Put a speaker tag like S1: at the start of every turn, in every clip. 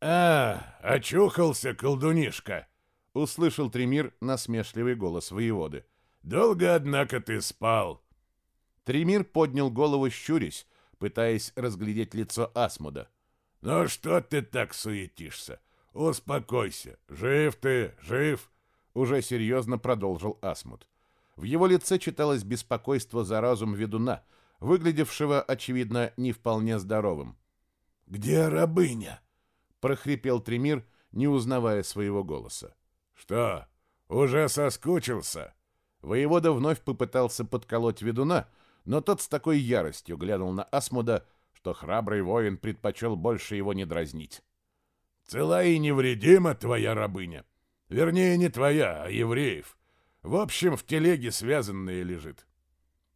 S1: А, очухался, колдунишка, услышал Тремир насмешливый голос воеводы. Долго, однако, ты спал.
S2: Тремир поднял голову, щурясь, пытаясь разглядеть лицо Асмуда.
S1: «Ну что ты так суетишься? Успокойся. Жив ты, жив!»
S2: Уже серьезно продолжил Асмуд. В его лице читалось беспокойство за разум ведуна, выглядевшего, очевидно, не вполне здоровым.
S1: «Где рабыня?»
S2: — прохрипел Тремир, не узнавая своего голоса.
S1: «Что, уже соскучился?»
S2: Воевода вновь попытался подколоть ведуна, но тот с такой яростью глянул на Асмуда, что храбрый воин предпочел больше его не дразнить.
S1: «Цела и невредима твоя рабыня. Вернее, не твоя, а евреев. В общем, в телеге связанная лежит».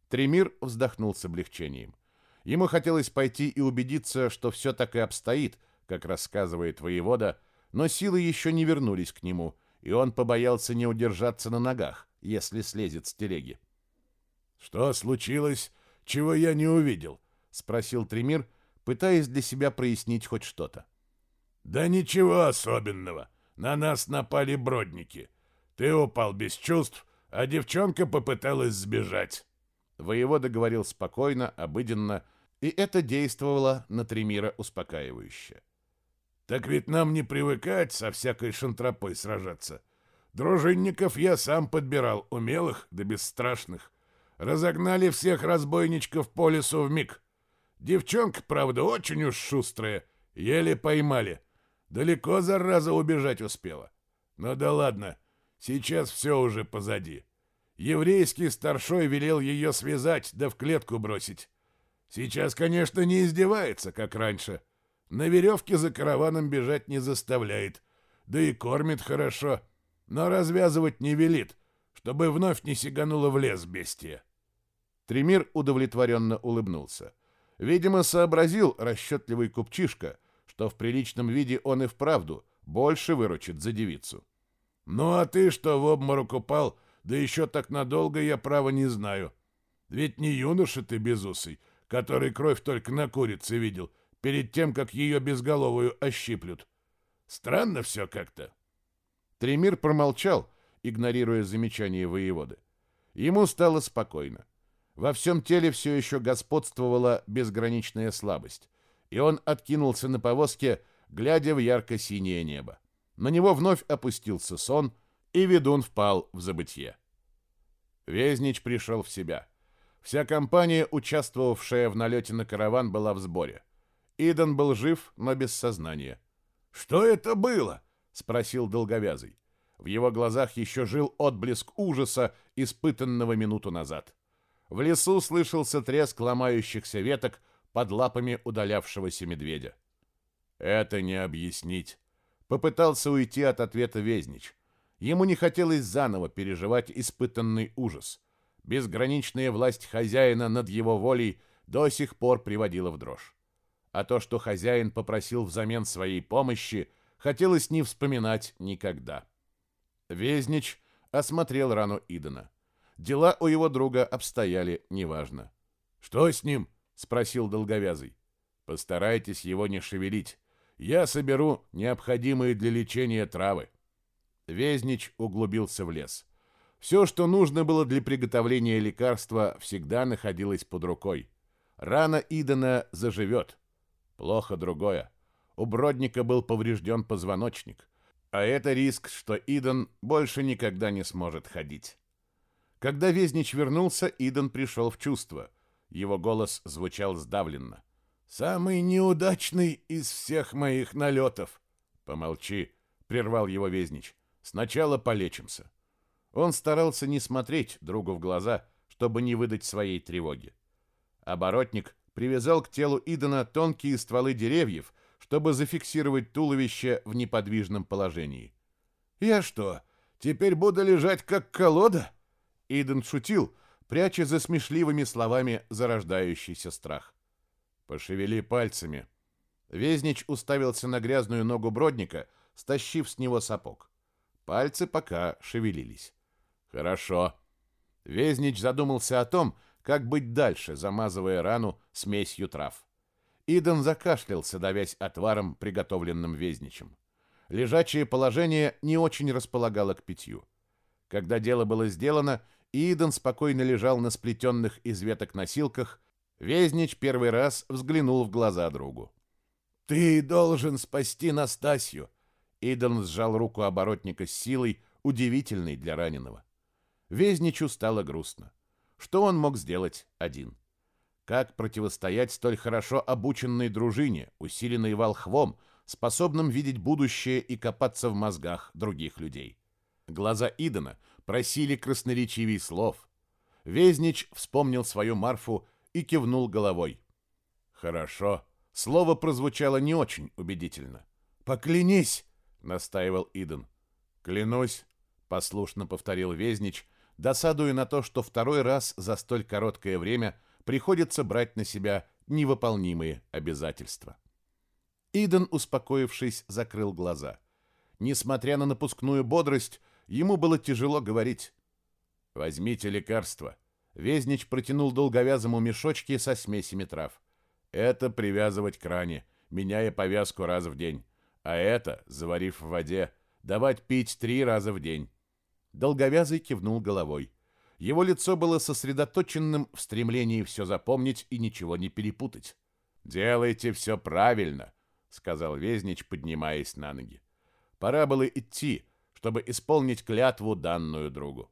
S2: Тремир вздохнул с облегчением. Ему хотелось пойти и убедиться, что все так и обстоит, как рассказывает воевода, но силы еще не вернулись к нему, и он побоялся не удержаться на ногах, если слезет с телеги.
S1: «Что случилось, чего я не увидел?» — спросил Тремир, пытаясь для себя прояснить хоть что-то. «Да ничего особенного. На нас напали бродники. Ты упал без чувств, а девчонка попыталась сбежать».
S2: Воевода говорил спокойно, обыденно, и это действовало на Тремира успокаивающе.
S1: «Так ведь нам не привыкать со всякой шантропой сражаться. Дружинников я сам подбирал, умелых да бесстрашных. Разогнали всех разбойничков по лесу в миг. Девчонка, правда, очень уж шустрая, еле поймали. Далеко, зараза, убежать успела. Но да ладно, сейчас все уже позади. Еврейский старшой велел ее связать да в клетку бросить. Сейчас, конечно, не издевается, как раньше. На веревке за караваном бежать не заставляет, да и кормит хорошо, но развязывать не велит, чтобы вновь не сигануло в лес бестия.
S2: Тремир удовлетворенно улыбнулся. Видимо, сообразил расчетливый купчишка, что в приличном виде он и вправду больше выручит за девицу.
S1: «Ну а ты что в обморок упал, да еще так надолго я право не знаю. Ведь не юноша ты безусый, который кровь только на курице видел, перед тем, как ее безголовую ощиплют. Странно все как-то».
S2: Тремир промолчал, игнорируя замечание воеводы. Ему стало спокойно. Во всем теле все еще господствовала безграничная слабость, и он откинулся на повозке, глядя в ярко-синее небо. На него вновь опустился сон, и ведун впал в забытье. Везнич пришел в себя. Вся компания, участвовавшая в налете на караван, была в сборе. Идан был жив, но без сознания.
S1: «Что это было?» — спросил Долговязый.
S2: В его глазах еще жил отблеск ужаса, испытанного минуту назад. В лесу слышался треск ломающихся веток под лапами удалявшегося медведя. «Это не объяснить», — попытался уйти от ответа Везнич. Ему не хотелось заново переживать испытанный ужас. Безграничная власть хозяина над его волей до сих пор приводила в дрожь. А то, что хозяин попросил взамен своей помощи, хотелось не вспоминать никогда. Везнич осмотрел рану Идона. Дела у его друга обстояли неважно.
S1: «Что с ним?»
S2: — спросил Долговязый. «Постарайтесь его не шевелить. Я соберу необходимые для лечения травы». Везнич углубился в лес. Все, что нужно было для приготовления лекарства, всегда находилось под рукой. Рана Идона заживет. Плохо другое. У Бродника был поврежден позвоночник. А это риск, что Идон больше никогда не сможет ходить. Когда Везнич вернулся, Идон пришел в чувство. Его голос звучал сдавленно.
S1: «Самый неудачный из всех моих налетов!»
S2: «Помолчи», — прервал его Везнич. «Сначала полечимся». Он старался не смотреть другу в глаза, чтобы не выдать своей тревоги. Оборотник привязал к телу Идона тонкие стволы деревьев, чтобы зафиксировать туловище в неподвижном положении.
S1: «Я что, теперь буду лежать как колода?»
S2: Иден шутил, пряча за смешливыми словами зарождающийся страх. «Пошевели пальцами». Везнич уставился на грязную ногу Бродника, стащив с него сапог. Пальцы пока шевелились. «Хорошо». Везнич задумался о том, как быть дальше, замазывая рану смесью трав. Иден закашлялся, давясь отваром, приготовленным везничем. Лежачее положение не очень располагало к питью. Когда дело было сделано, Иден спокойно лежал на сплетенных из веток носилках, Везнич первый раз взглянул в глаза другу. «Ты должен спасти Настасью!» Иден сжал руку оборотника с силой, удивительной для раненого. Везничу стало грустно. Что он мог сделать один? Как противостоять столь хорошо обученной дружине, усиленной волхвом, способным видеть будущее и копаться в мозгах других людей? Глаза Идена просили красноречивей слов. Везнич вспомнил свою Марфу и кивнул головой. «Хорошо». Слово прозвучало не очень убедительно. «Поклянись!» — настаивал Иден. «Клянусь!» — послушно повторил Везнич, досадуя на то, что второй раз за столь короткое время приходится брать на себя невыполнимые обязательства. Иден, успокоившись, закрыл глаза. Несмотря на напускную бодрость, ему было тяжело говорить. «Возьмите лекарство», Везнич протянул долговязому мешочки со смесями трав. Это привязывать к ране, меняя повязку раз в день. А это, заварив в воде, давать пить три раза в день. Долговязый кивнул головой. Его лицо было сосредоточенным в стремлении все запомнить и ничего не перепутать. «Делайте все правильно», — сказал Везнич, поднимаясь на ноги. Пора было идти, чтобы исполнить клятву, данную другу.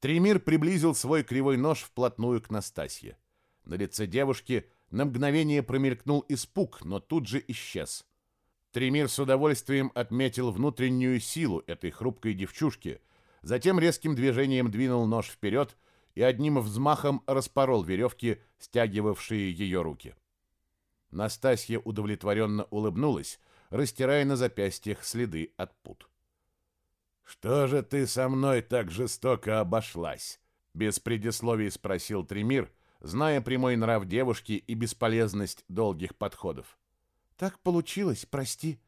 S2: Тремир приблизил свой кривой нож вплотную к Настасье. На лице девушки на мгновение промелькнул испуг, но тут же исчез. Тремир с удовольствием отметил внутреннюю силу этой хрупкой девчушки, затем резким движением двинул нож вперед и одним взмахом распорол веревки, стягивавшие ее руки. Настасья удовлетворенно улыбнулась, растирая на запястьях следы от пут. «Что же ты со мной так жестоко обошлась?» Без предисловий спросил Тремир, зная прямой нрав девушки и бесполезность долгих подходов. «Так получилось, прости».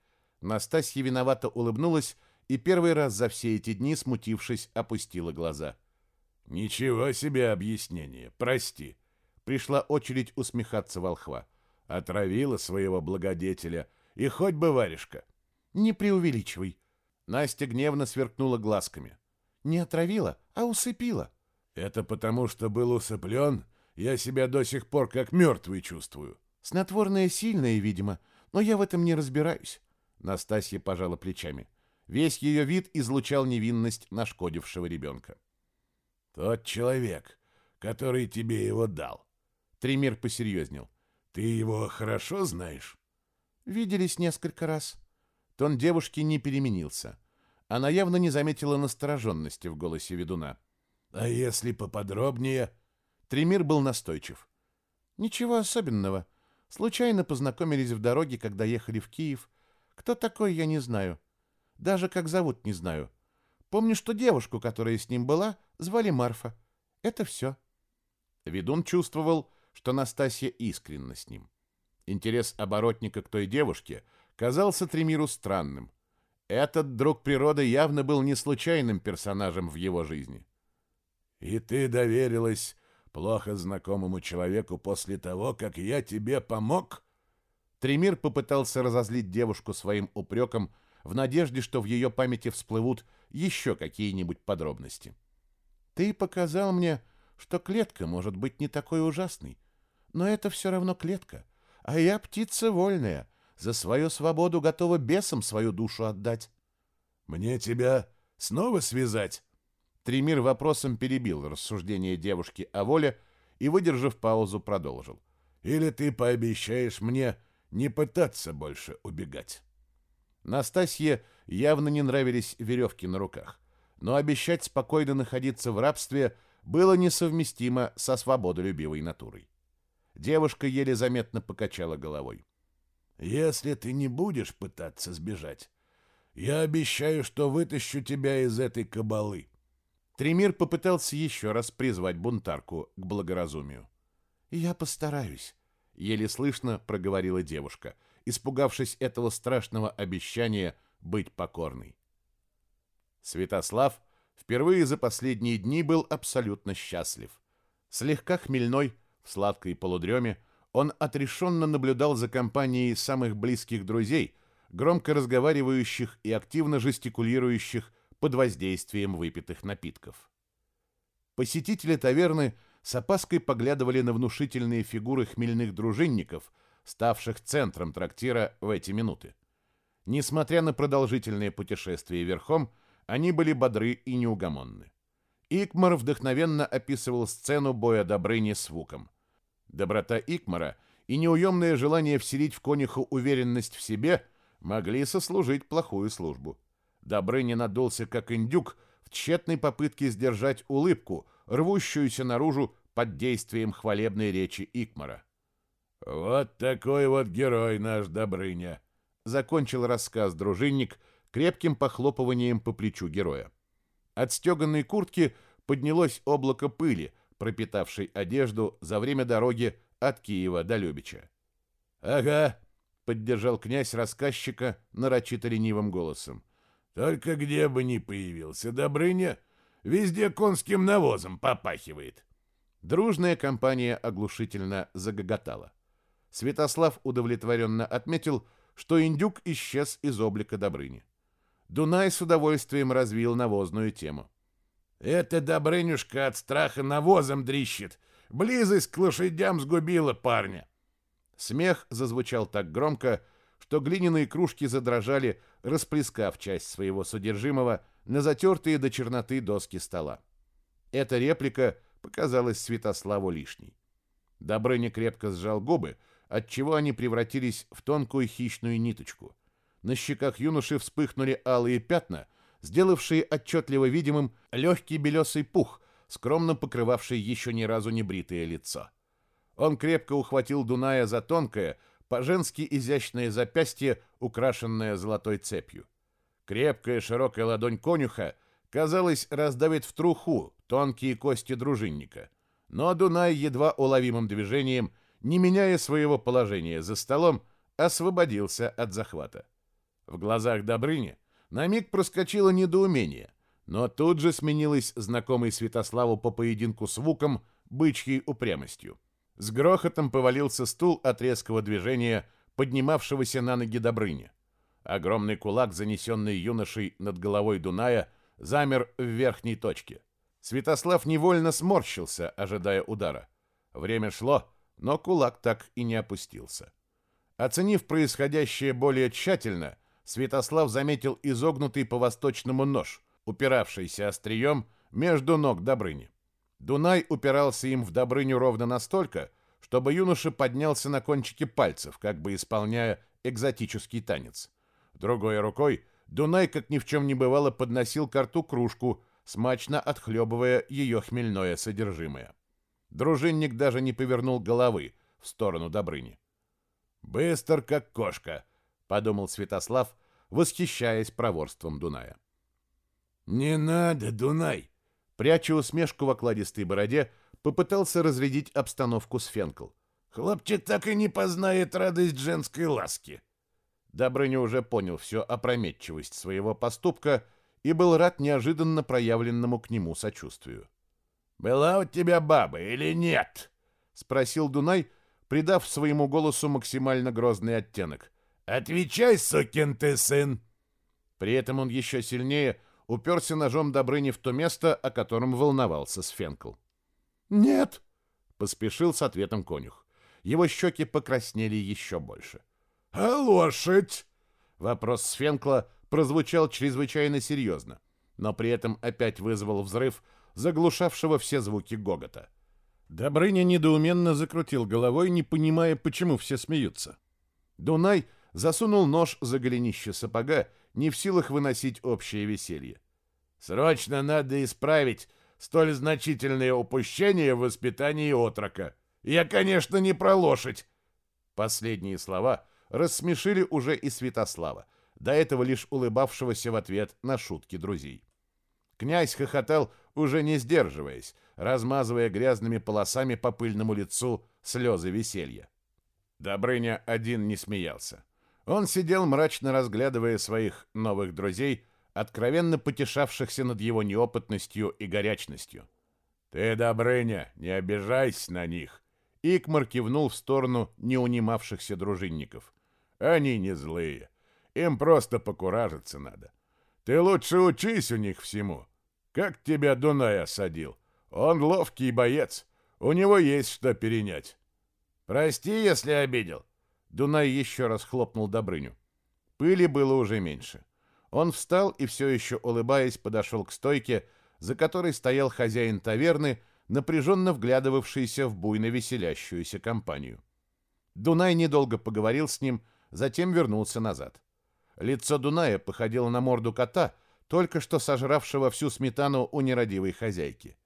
S2: Настасья виновато улыбнулась и первый раз за все эти дни, смутившись, опустила глаза. «Ничего себе объяснение, прости». Пришла очередь усмехаться волхва. Отравила своего благодетеля, и хоть бы варежка. «Не преувеличивай», Настя гневно сверкнула глазками. «Не отравила, а усыпила». «Это потому, что был усыплен? Я себя до сих пор как мертвый чувствую».
S3: «Снотворное сильное, видимо, но я в этом не разбираюсь».
S2: Настасья пожала плечами. Весь ее вид излучал невинность нашкодившего ребенка.
S1: «Тот человек, который тебе его дал».
S2: Тремир посерьезнел.
S1: «Ты его хорошо знаешь?»
S3: «Виделись несколько раз».
S2: Тон девушки не переменился. Она явно не заметила настороженности в голосе ведуна.
S1: «А если поподробнее?»
S2: Тремир был настойчив.
S3: «Ничего особенного. Случайно познакомились в дороге, когда ехали в Киев. Кто такой, я не знаю. Даже как зовут, не знаю. Помню, что девушку, которая с ним была, звали Марфа. Это все».
S2: Ведун чувствовал, что Настасья искренна с ним. Интерес оборотника к той девушке — казался Тремиру странным. Этот друг природы явно был не случайным персонажем в его жизни.
S1: «И ты доверилась плохо знакомому человеку после того, как я тебе помог?»
S2: Тремир попытался разозлить девушку своим упреком в надежде, что в ее памяти всплывут еще какие-нибудь подробности.
S3: «Ты показал мне, что клетка может быть не такой ужасной, но это все равно клетка, а я птица вольная, за свою свободу готова бесам свою душу отдать.
S1: Мне тебя снова связать?
S2: Тремир вопросом перебил рассуждение девушки о воле и, выдержав паузу, продолжил.
S1: Или ты пообещаешь мне не пытаться больше убегать?
S2: Настасье явно не нравились веревки на руках, но обещать спокойно находиться в рабстве было несовместимо со свободолюбивой натурой. Девушка еле заметно покачала головой.
S1: Если ты не будешь пытаться сбежать, я обещаю, что вытащу тебя из этой кабалы.
S2: Тремир попытался еще раз призвать бунтарку к благоразумию.
S3: «Я постараюсь», —
S2: еле слышно проговорила девушка, испугавшись этого страшного обещания быть покорной. Святослав впервые за последние дни был абсолютно счастлив. Слегка хмельной, в сладкой полудреме, он отрешенно наблюдал за компанией самых близких друзей, громко разговаривающих и активно жестикулирующих под воздействием выпитых напитков. Посетители таверны с опаской поглядывали на внушительные фигуры хмельных дружинников, ставших центром трактира в эти минуты. Несмотря на продолжительное путешествие верхом, они были бодры и неугомонны. Икмар вдохновенно описывал сцену боя Добрыни с Вуком. Доброта Икмара и неуемное желание вселить в конюху уверенность в себе могли сослужить плохую службу. Добрыня надулся, как индюк, в тщетной попытке сдержать улыбку, рвущуюся наружу под действием хвалебной речи Икмара.
S1: «Вот такой вот герой наш Добрыня!»
S2: — закончил рассказ дружинник крепким похлопыванием по плечу героя. От стеганой куртки поднялось облако пыли, пропитавшей одежду за время дороги от Киева до Любича.
S1: «Ага», —
S2: поддержал князь рассказчика нарочито ленивым голосом.
S1: «Только где бы ни появился Добрыня, везде конским навозом попахивает».
S2: Дружная компания оглушительно загоготала. Святослав удовлетворенно отметил, что индюк исчез из облика Добрыни. Дунай с удовольствием развил навозную тему.
S1: «Это Добрынюшка от страха навозом дрищет. Близость к лошадям сгубила парня».
S2: Смех зазвучал так громко, что глиняные кружки задрожали, расплескав часть своего содержимого на затертые до черноты доски стола. Эта реплика показалась Святославу лишней. Добрыня крепко сжал губы, отчего они превратились в тонкую хищную ниточку. На щеках юноши вспыхнули алые пятна, сделавшие отчетливо видимым легкий белесый пух, скромно покрывавший еще ни разу не бритое лицо. Он крепко ухватил Дуная за тонкое, по-женски изящное запястье, украшенное золотой цепью. Крепкая широкая ладонь конюха, казалось, раздавит в труху тонкие кости дружинника. Но Дунай едва уловимым движением, не меняя своего положения за столом, освободился от захвата. В глазах Добрыни на миг проскочило недоумение, но тут же сменилось знакомой Святославу по поединку с Вуком бычьей упрямостью. С грохотом повалился стул от резкого движения, поднимавшегося на ноги Добрыни. Огромный кулак, занесенный юношей над головой Дуная, замер в верхней точке. Святослав невольно сморщился, ожидая удара. Время шло, но кулак так и не опустился. Оценив происходящее более тщательно, Святослав заметил изогнутый по-восточному нож, упиравшийся острием между ног Добрыни. Дунай упирался им в Добрыню ровно настолько, чтобы юноша поднялся на кончики пальцев, как бы исполняя экзотический танец. Другой рукой Дунай, как ни в чем не бывало, подносил к рту кружку, смачно отхлебывая ее хмельное содержимое. Дружинник даже не повернул головы в сторону Добрыни. «Быстр, как кошка», — подумал Святослав, восхищаясь проворством Дуная.
S1: «Не надо, Дунай!»
S2: Пряча усмешку в окладистой бороде, попытался разрядить обстановку Сфенкл.
S1: «Хлопчик так и не познает радость женской ласки!»
S2: Добрыня уже понял всю опрометчивость своего поступка и был рад неожиданно проявленному к нему сочувствию.
S1: «Была у тебя баба или нет?»
S2: — спросил Дунай, придав своему голосу максимально грозный оттенок.
S1: «Отвечай, сукин ты сын!»
S2: При этом он еще сильнее уперся ножом Добрыни в то место, о котором волновался Сфенкл.
S1: «Нет!»
S2: — поспешил с ответом конюх. Его щеки покраснели еще больше.
S1: «А лошадь?»
S2: Вопрос Сфенкла прозвучал чрезвычайно серьезно, но при этом опять вызвал взрыв, заглушавшего все звуки гогота. Добрыня недоуменно закрутил головой, не понимая, почему все смеются. Дунай — засунул нож за голенище сапога, не в силах выносить общее веселье.
S1: «Срочно надо исправить столь значительное упущение в воспитании отрока. Я, конечно, не про лошадь!»
S2: Последние слова рассмешили уже и Святослава, до этого лишь улыбавшегося в ответ на шутки друзей. Князь хохотал, уже не сдерживаясь, размазывая грязными полосами по пыльному лицу слезы веселья. Добрыня один не смеялся. Он сидел мрачно разглядывая своих новых друзей, откровенно потешавшихся над его неопытностью и горячностью.
S1: «Ты, Добрыня, не обижайся на них.
S2: Икмар кивнул в сторону неунимавшихся дружинников.
S1: Они не злые. Им просто покуражиться надо. Ты лучше учись у них всему. Как тебя Дунай осадил? Он ловкий боец. У него есть что перенять.
S3: Прости, если обидел.
S2: Дунай еще раз хлопнул Добрыню. Пыли было уже меньше. Он встал и все еще улыбаясь подошел к стойке, за которой стоял хозяин таверны, напряженно вглядывавшийся в буйно веселящуюся компанию. Дунай недолго поговорил с ним, затем вернулся назад. Лицо Дуная походило на морду кота, только что сожравшего всю сметану у нерадивой хозяйки.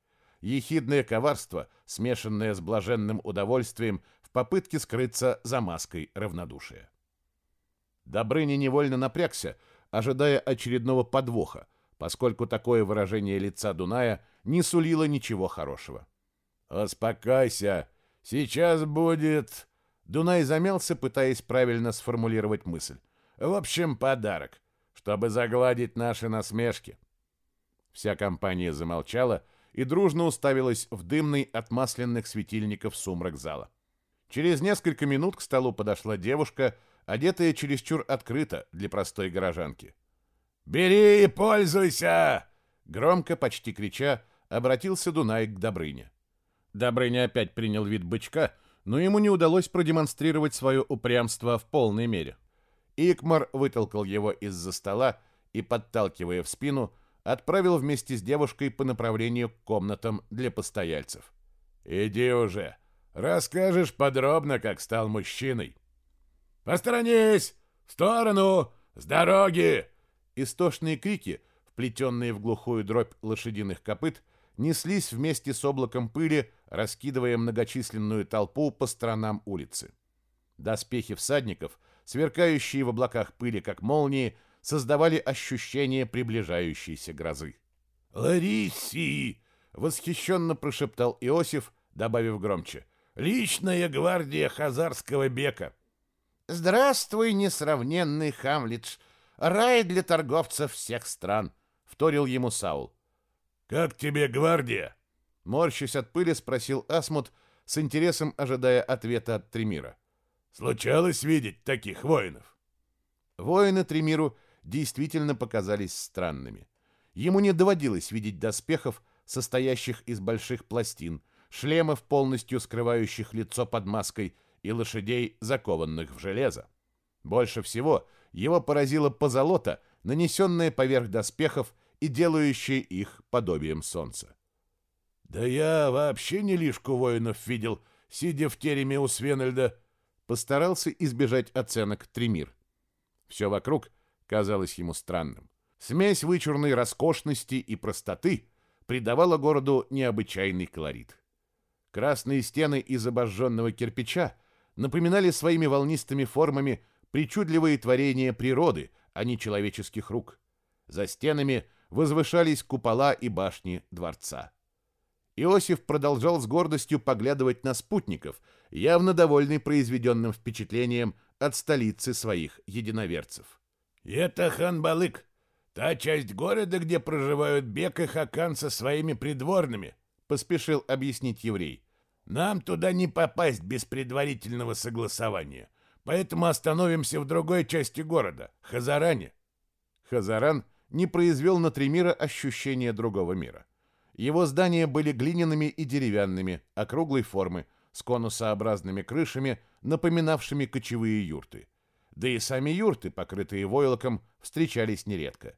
S2: Ехидное коварство, смешанное с блаженным удовольствием попытке скрыться за маской равнодушия. Добрыня невольно напрягся, ожидая очередного подвоха, поскольку такое выражение лица Дуная не сулило ничего хорошего.
S1: «Успокойся, сейчас будет...»
S2: Дунай замялся, пытаясь правильно сформулировать мысль.
S1: В общем, подарок, чтобы загладить наши насмешки.
S2: Вся компания замолчала и дружно уставилась в дымный от масляных светильников сумрак зала. Через несколько минут к столу подошла девушка, одетая чересчур открыто для простой горожанки.
S1: «Бери и пользуйся!»
S2: Громко, почти крича, обратился Дунай к Добрыне. Добрыня опять принял вид бычка, но ему не удалось продемонстрировать свое упрямство в полной мере. Икмар вытолкал его из-за стола и, подталкивая в спину, отправил вместе с девушкой по направлению к комнатам для постояльцев.
S1: «Иди уже, расскажешь подробно, как стал мужчиной». «Посторонись! В сторону! С дороги!»
S2: Истошные крики, вплетенные в глухую дробь лошадиных копыт, неслись вместе с облаком пыли, раскидывая многочисленную толпу по сторонам улицы. Доспехи всадников — сверкающие в облаках пыли, как молнии, создавали ощущение приближающейся грозы.
S1: «Лариси!» — восхищенно прошептал Иосиф, добавив громче. «Личная гвардия хазарского бека!»
S3: «Здравствуй, несравненный Хамлидж! Рай для торговцев всех стран!» — вторил ему Саул.
S1: «Как тебе гвардия?»
S2: Морщась от пыли, спросил Асмут, с интересом ожидая ответа от Тремира.
S1: Случалось видеть таких воинов?
S2: Воины Тремиру действительно показались странными. Ему не доводилось видеть доспехов, состоящих из больших пластин, шлемов, полностью скрывающих лицо под маской, и лошадей, закованных в железо. Больше всего его поразила позолота, нанесенная поверх доспехов и делающая их подобием солнца.
S1: «Да я вообще не лишку воинов видел, сидя в тереме у Свенельда»,
S2: постарался избежать оценок Тремир. Все вокруг казалось ему странным. Смесь вычурной роскошности и простоты придавала городу необычайный колорит. Красные стены из обожженного кирпича напоминали своими волнистыми формами причудливые творения природы, а не человеческих рук. За стенами возвышались купола и башни дворца. Иосиф продолжал с гордостью поглядывать на спутников, явно довольный произведенным впечатлением от столицы своих единоверцев.
S1: «Это Ханбалык, та часть города, где проживают Бек и Хакан со своими придворными», — поспешил объяснить еврей. «Нам туда не попасть без предварительного согласования, поэтому остановимся в другой части города, Хазаране».
S2: Хазаран не произвел на Тремира ощущения другого мира. Его здания были глиняными и деревянными, округлой формы, с конусообразными крышами, напоминавшими кочевые юрты. Да и сами юрты, покрытые войлоком, встречались нередко.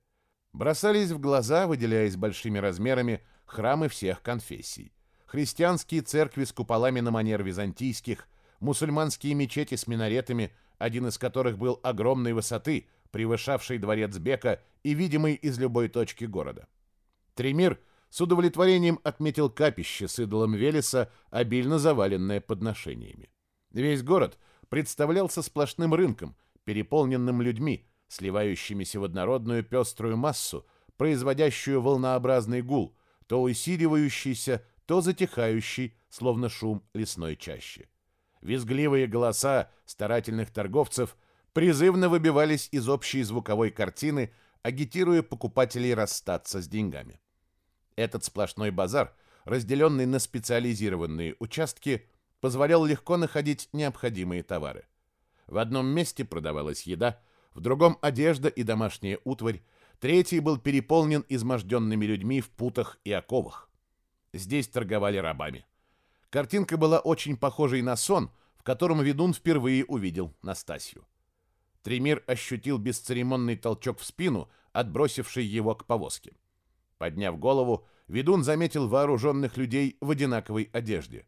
S2: Бросались в глаза, выделяясь большими размерами, храмы всех конфессий. Христианские церкви с куполами на манер византийских, мусульманские мечети с минаретами, один из которых был огромной высоты, превышавший дворец Бека и видимый из любой точки города. Тремир – с удовлетворением отметил капище с идолом Велеса, обильно заваленное подношениями. Весь город представлялся сплошным рынком, переполненным людьми, сливающимися в однородную пеструю массу, производящую волнообразный гул, то усиливающийся, то затихающий, словно шум лесной чащи. Визгливые голоса старательных торговцев призывно выбивались из общей звуковой картины, агитируя покупателей расстаться с деньгами. Этот сплошной базар, разделенный на специализированные участки, позволял легко находить необходимые товары. В одном месте продавалась еда, в другом – одежда и домашняя утварь, третий был переполнен изможденными людьми в путах и оковах. Здесь торговали рабами. Картинка была очень похожей на сон, в котором ведун впервые увидел Настасью. Тремир ощутил бесцеремонный толчок в спину, отбросивший его к повозке. Подняв голову, ведун заметил вооруженных людей в одинаковой одежде.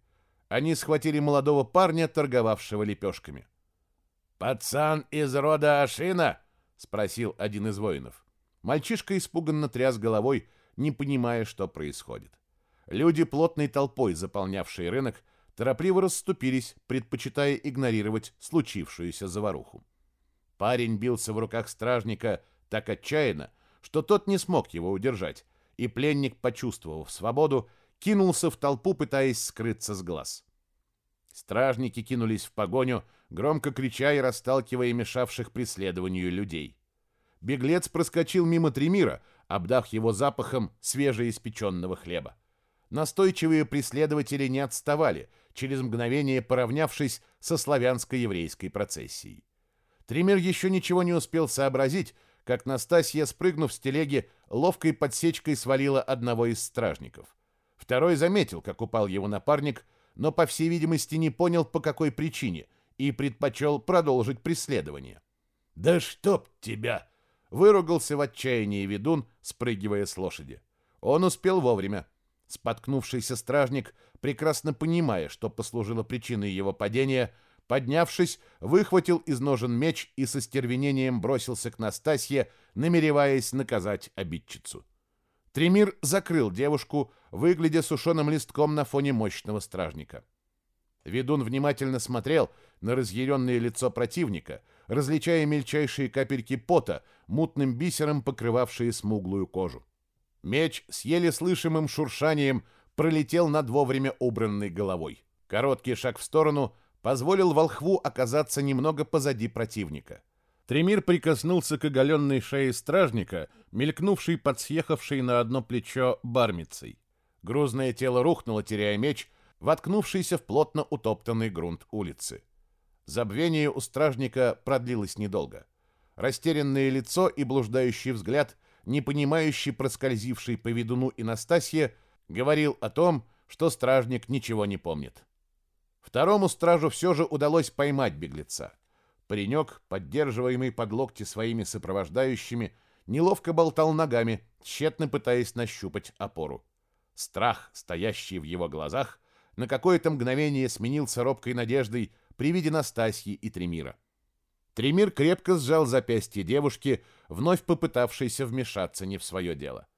S2: Они схватили молодого парня, торговавшего лепешками.
S1: «Пацан из рода Ашина?» — спросил один из воинов.
S2: Мальчишка испуганно тряс головой, не понимая, что происходит. Люди, плотной толпой заполнявшие рынок, торопливо расступились, предпочитая игнорировать случившуюся заваруху. Парень бился в руках стражника так отчаянно, что тот не смог его удержать, и пленник, почувствовав свободу, кинулся в толпу, пытаясь скрыться с глаз. Стражники кинулись в погоню, громко крича и расталкивая мешавших преследованию людей. Беглец проскочил мимо Тремира, обдав его запахом свежеиспеченного хлеба. Настойчивые преследователи не отставали, через мгновение поравнявшись со славянско-еврейской процессией. Тремир еще ничего не успел сообразить, как Настасья, спрыгнув с телеги, ловкой подсечкой свалила одного из стражников. Второй заметил, как упал его напарник, но, по всей видимости, не понял, по какой причине, и предпочел продолжить преследование.
S1: «Да чтоб тебя!»
S2: — выругался в отчаянии ведун, спрыгивая с лошади. Он успел вовремя. Споткнувшийся стражник, прекрасно понимая, что послужило причиной его падения, — Поднявшись, выхватил из ножен меч и со стервенением бросился к Настасье, намереваясь наказать обидчицу. Тремир закрыл девушку, выглядя сушеным листком на фоне мощного стражника. Ведун внимательно смотрел на разъяренное лицо противника, различая мельчайшие капельки пота, мутным бисером покрывавшие смуглую кожу. Меч с еле слышимым шуршанием пролетел над вовремя убранной головой. Короткий шаг в сторону — позволил волхву оказаться немного позади противника. Тремир прикоснулся к оголенной шее стражника, мелькнувшей под съехавшей на одно плечо бармицей. Грузное тело рухнуло, теряя меч, воткнувшийся в плотно утоптанный грунт улицы. Забвение у стражника продлилось недолго. Растерянное лицо и блуждающий взгляд, не понимающий проскользивший по ведуну и говорил о том, что стражник ничего не помнит. Второму стражу все же удалось поймать беглеца. Паренек, поддерживаемый под локти своими сопровождающими, неловко болтал ногами, тщетно пытаясь нащупать опору. Страх, стоящий в его глазах, на какое-то мгновение сменился робкой надеждой при виде Настасьи и Тремира. Тремир крепко сжал запястье девушки, вновь попытавшейся вмешаться не в свое дело.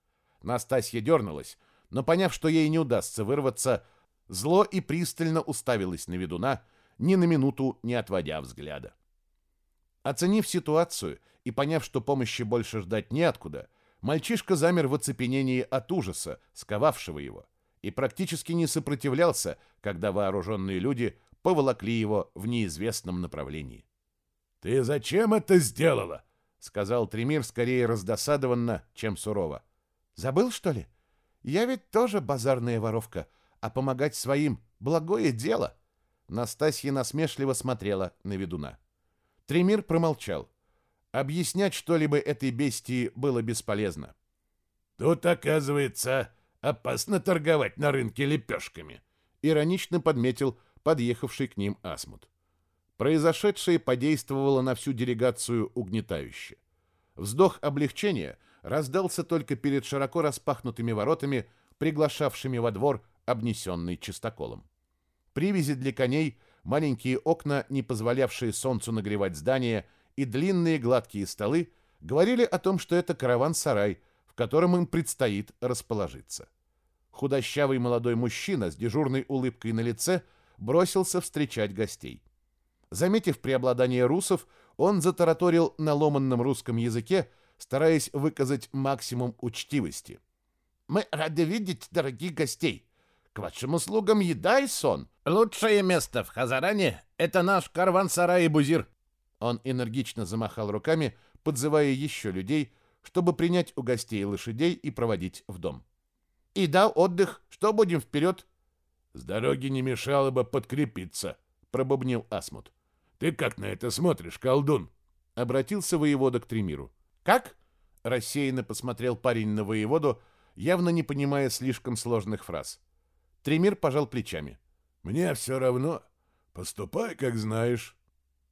S2: Настасья дернулась, но, поняв, что ей не удастся вырваться, зло и пристально уставилась на ведуна, ни на минуту не отводя взгляда. Оценив ситуацию и поняв, что помощи больше ждать неоткуда, мальчишка замер в оцепенении от ужаса, сковавшего его, и практически не сопротивлялся, когда вооруженные люди поволокли его в неизвестном направлении.
S1: «Ты зачем это сделала?»
S2: — сказал Тремир скорее раздосадованно, чем сурово. «Забыл, что ли? Я ведь тоже базарная воровка», а помогать своим — благое дело. Настасья насмешливо смотрела на ведуна. Тремир промолчал. Объяснять что-либо этой бестии было бесполезно.
S1: «Тут, оказывается, опасно торговать на рынке лепешками», —
S2: иронично подметил подъехавший к ним Асмут. Произошедшее подействовало на всю делегацию угнетающе. Вздох облегчения раздался только перед широко распахнутыми воротами, приглашавшими во двор обнесенный чистоколом. Привязи для коней, маленькие окна, не позволявшие солнцу нагревать здание, и длинные гладкие столы говорили о том, что это караван-сарай, в котором им предстоит расположиться. Худощавый молодой мужчина с дежурной улыбкой на лице бросился встречать гостей. Заметив преобладание русов, он затараторил на ломанном русском языке, стараясь выказать максимум учтивости. «Мы рады видеть дорогих гостей. К вашим услугам еда и сон.
S4: Лучшее место в Хазаране — это наш карван-сарай и бузир.
S2: Он энергично замахал руками, подзывая еще людей, чтобы принять у гостей лошадей и проводить в дом. «И да, отдых. Что будем вперед?»
S1: С дороги не мешало бы подкрепиться, пробубнил Асмут. Ты как на это смотришь, колдун?
S2: Обратился воевода к Тремиру. Как? Рассеянно посмотрел парень на воеводу, явно не понимая слишком сложных фраз. Тремир пожал плечами.
S1: Мне все равно. Поступай, как знаешь.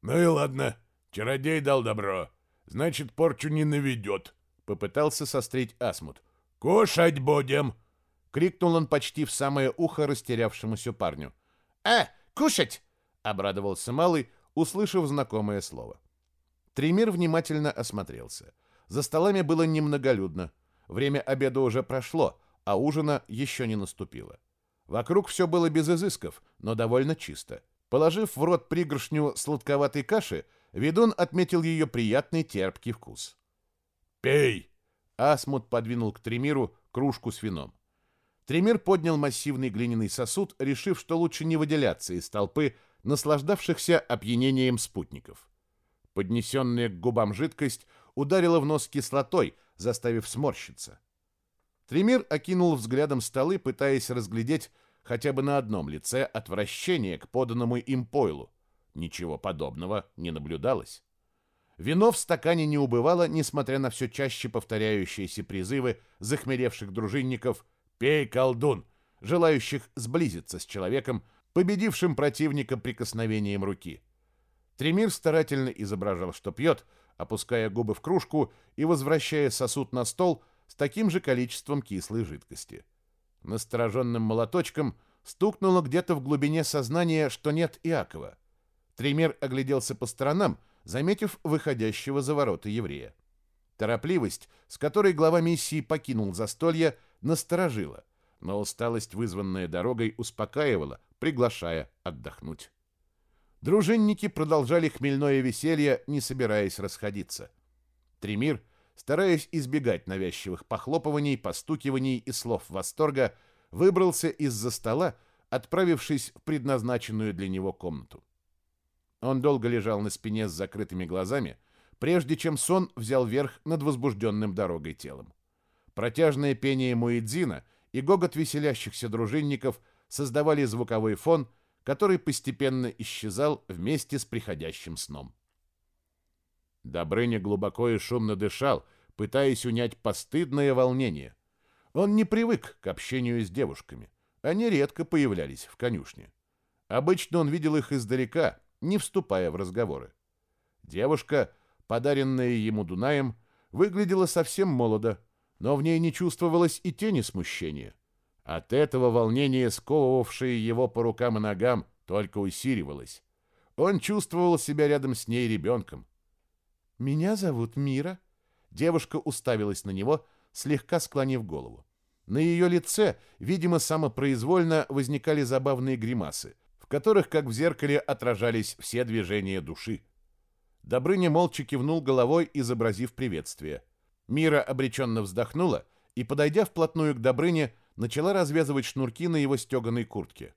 S1: Ну и ладно. Чародей дал добро. Значит, порчу не наведет. Попытался сострить Асмут. «Кушать будем!»
S2: — крикнул он почти в самое ухо растерявшемуся парню. «А, кушать!» — обрадовался малый, услышав знакомое слово. Тремир внимательно осмотрелся. За столами было немноголюдно. Время обеда уже прошло, а ужина еще не наступило. Вокруг все было без изысков, но довольно чисто. Положив в рот пригоршню сладковатой каши, ведун отметил ее приятный терпкий вкус.
S1: «Пей!»
S2: Асмут подвинул к Тремиру кружку с вином. Тремир поднял массивный глиняный сосуд, решив, что лучше не выделяться из толпы наслаждавшихся опьянением спутников. Поднесенная к губам жидкость ударила в нос кислотой, заставив сморщиться. Тремир окинул взглядом столы, пытаясь разглядеть хотя бы на одном лице отвращение к поданному им пойлу. Ничего подобного не наблюдалось. Вино в стакане не убывало, несмотря на все чаще повторяющиеся призывы захмелевших дружинников «Пей, колдун!», желающих сблизиться с человеком, победившим противника прикосновением руки. Тремир старательно изображал, что пьет, опуская губы в кружку и возвращая сосуд на стол с таким же количеством кислой жидкости. Настороженным молоточком стукнуло где-то в глубине сознания, что нет Иакова. Тремир огляделся по сторонам, заметив выходящего за ворота еврея. Торопливость, с которой глава миссии покинул застолье, насторожила, но усталость, вызванная дорогой, успокаивала, приглашая отдохнуть. Дружинники продолжали хмельное веселье, не собираясь расходиться. Тремир, стараясь избегать навязчивых похлопываний, постукиваний и слов восторга, выбрался из-за стола, отправившись в предназначенную для него комнату. Он долго лежал на спине с закрытыми глазами, прежде чем сон взял верх над возбужденным дорогой телом. Протяжное пение Муэдзина и гогот веселящихся дружинников создавали звуковой фон, который постепенно исчезал вместе с приходящим сном. Добрыня глубоко и шумно дышал, пытаясь унять постыдное волнение. Он не привык к общению с девушками. Они редко появлялись в конюшне. Обычно он видел их издалека, не вступая в разговоры. Девушка, подаренная ему Дунаем, выглядела совсем молодо, но в ней не чувствовалось и тени смущения. От этого волнение, сковывавшее его по рукам и ногам, только усиливалось. Он чувствовал себя рядом с ней ребенком. «Меня зовут Мира». Девушка уставилась на него, слегка склонив голову. На ее лице, видимо, самопроизвольно возникали забавные гримасы – которых, как в зеркале, отражались все движения души. Добрыня молча кивнул головой, изобразив приветствие. Мира обреченно вздохнула и, подойдя вплотную к Добрыне, начала развязывать шнурки на его стеганой куртке.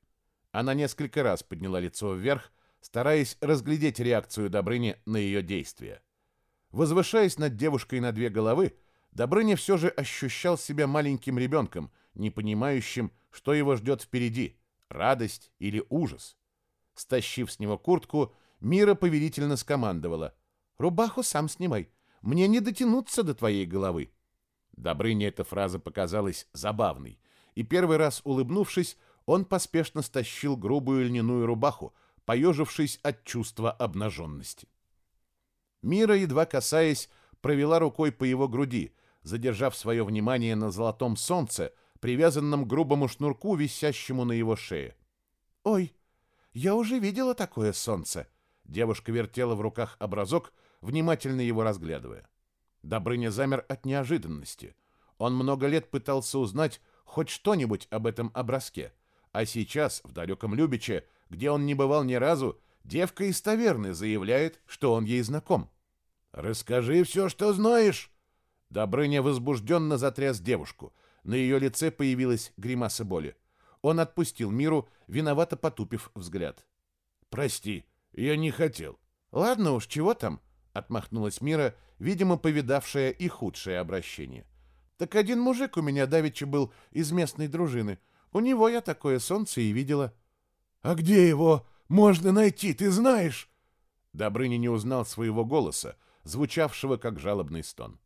S2: Она несколько раз подняла лицо вверх, стараясь разглядеть реакцию Добрыни на ее действия. Возвышаясь над девушкой на две головы, Добрыня все же ощущал себя маленьким ребенком, не понимающим, что его ждет впереди — радость или ужас. Стащив с него куртку, Мира повелительно скомандовала. «Рубаху сам снимай. Мне не дотянуться до твоей головы». Добрыне эта фраза показалась забавной, и первый раз улыбнувшись, он поспешно стащил грубую льняную рубаху, поежившись от чувства обнаженности. Мира, едва касаясь, провела рукой по его груди, задержав свое внимание на золотом солнце, привязанном к грубому шнурку, висящему на его шее. «Ой, я уже видела такое солнце!» Девушка вертела в руках образок, внимательно его разглядывая. Добрыня замер от неожиданности. Он много лет пытался узнать хоть что-нибудь об этом образке, а сейчас, в далеком Любиче, где он не бывал ни разу, девка из таверны заявляет, что он ей знаком. «Расскажи все, что знаешь!» Добрыня возбужденно затряс девушку. На ее лице появилась гримаса боли. Он отпустил Миру, виновато потупив взгляд. «Прости, я не хотел». «Ладно уж, чего там?» — отмахнулась Мира, видимо, повидавшая и худшее обращение. «Так один мужик у меня давеча был из местной дружины.
S3: У него я такое солнце и видела.
S1: А где его можно найти, ты знаешь?
S2: Добрыня не узнал своего голоса, звучавшего как жалобный стон.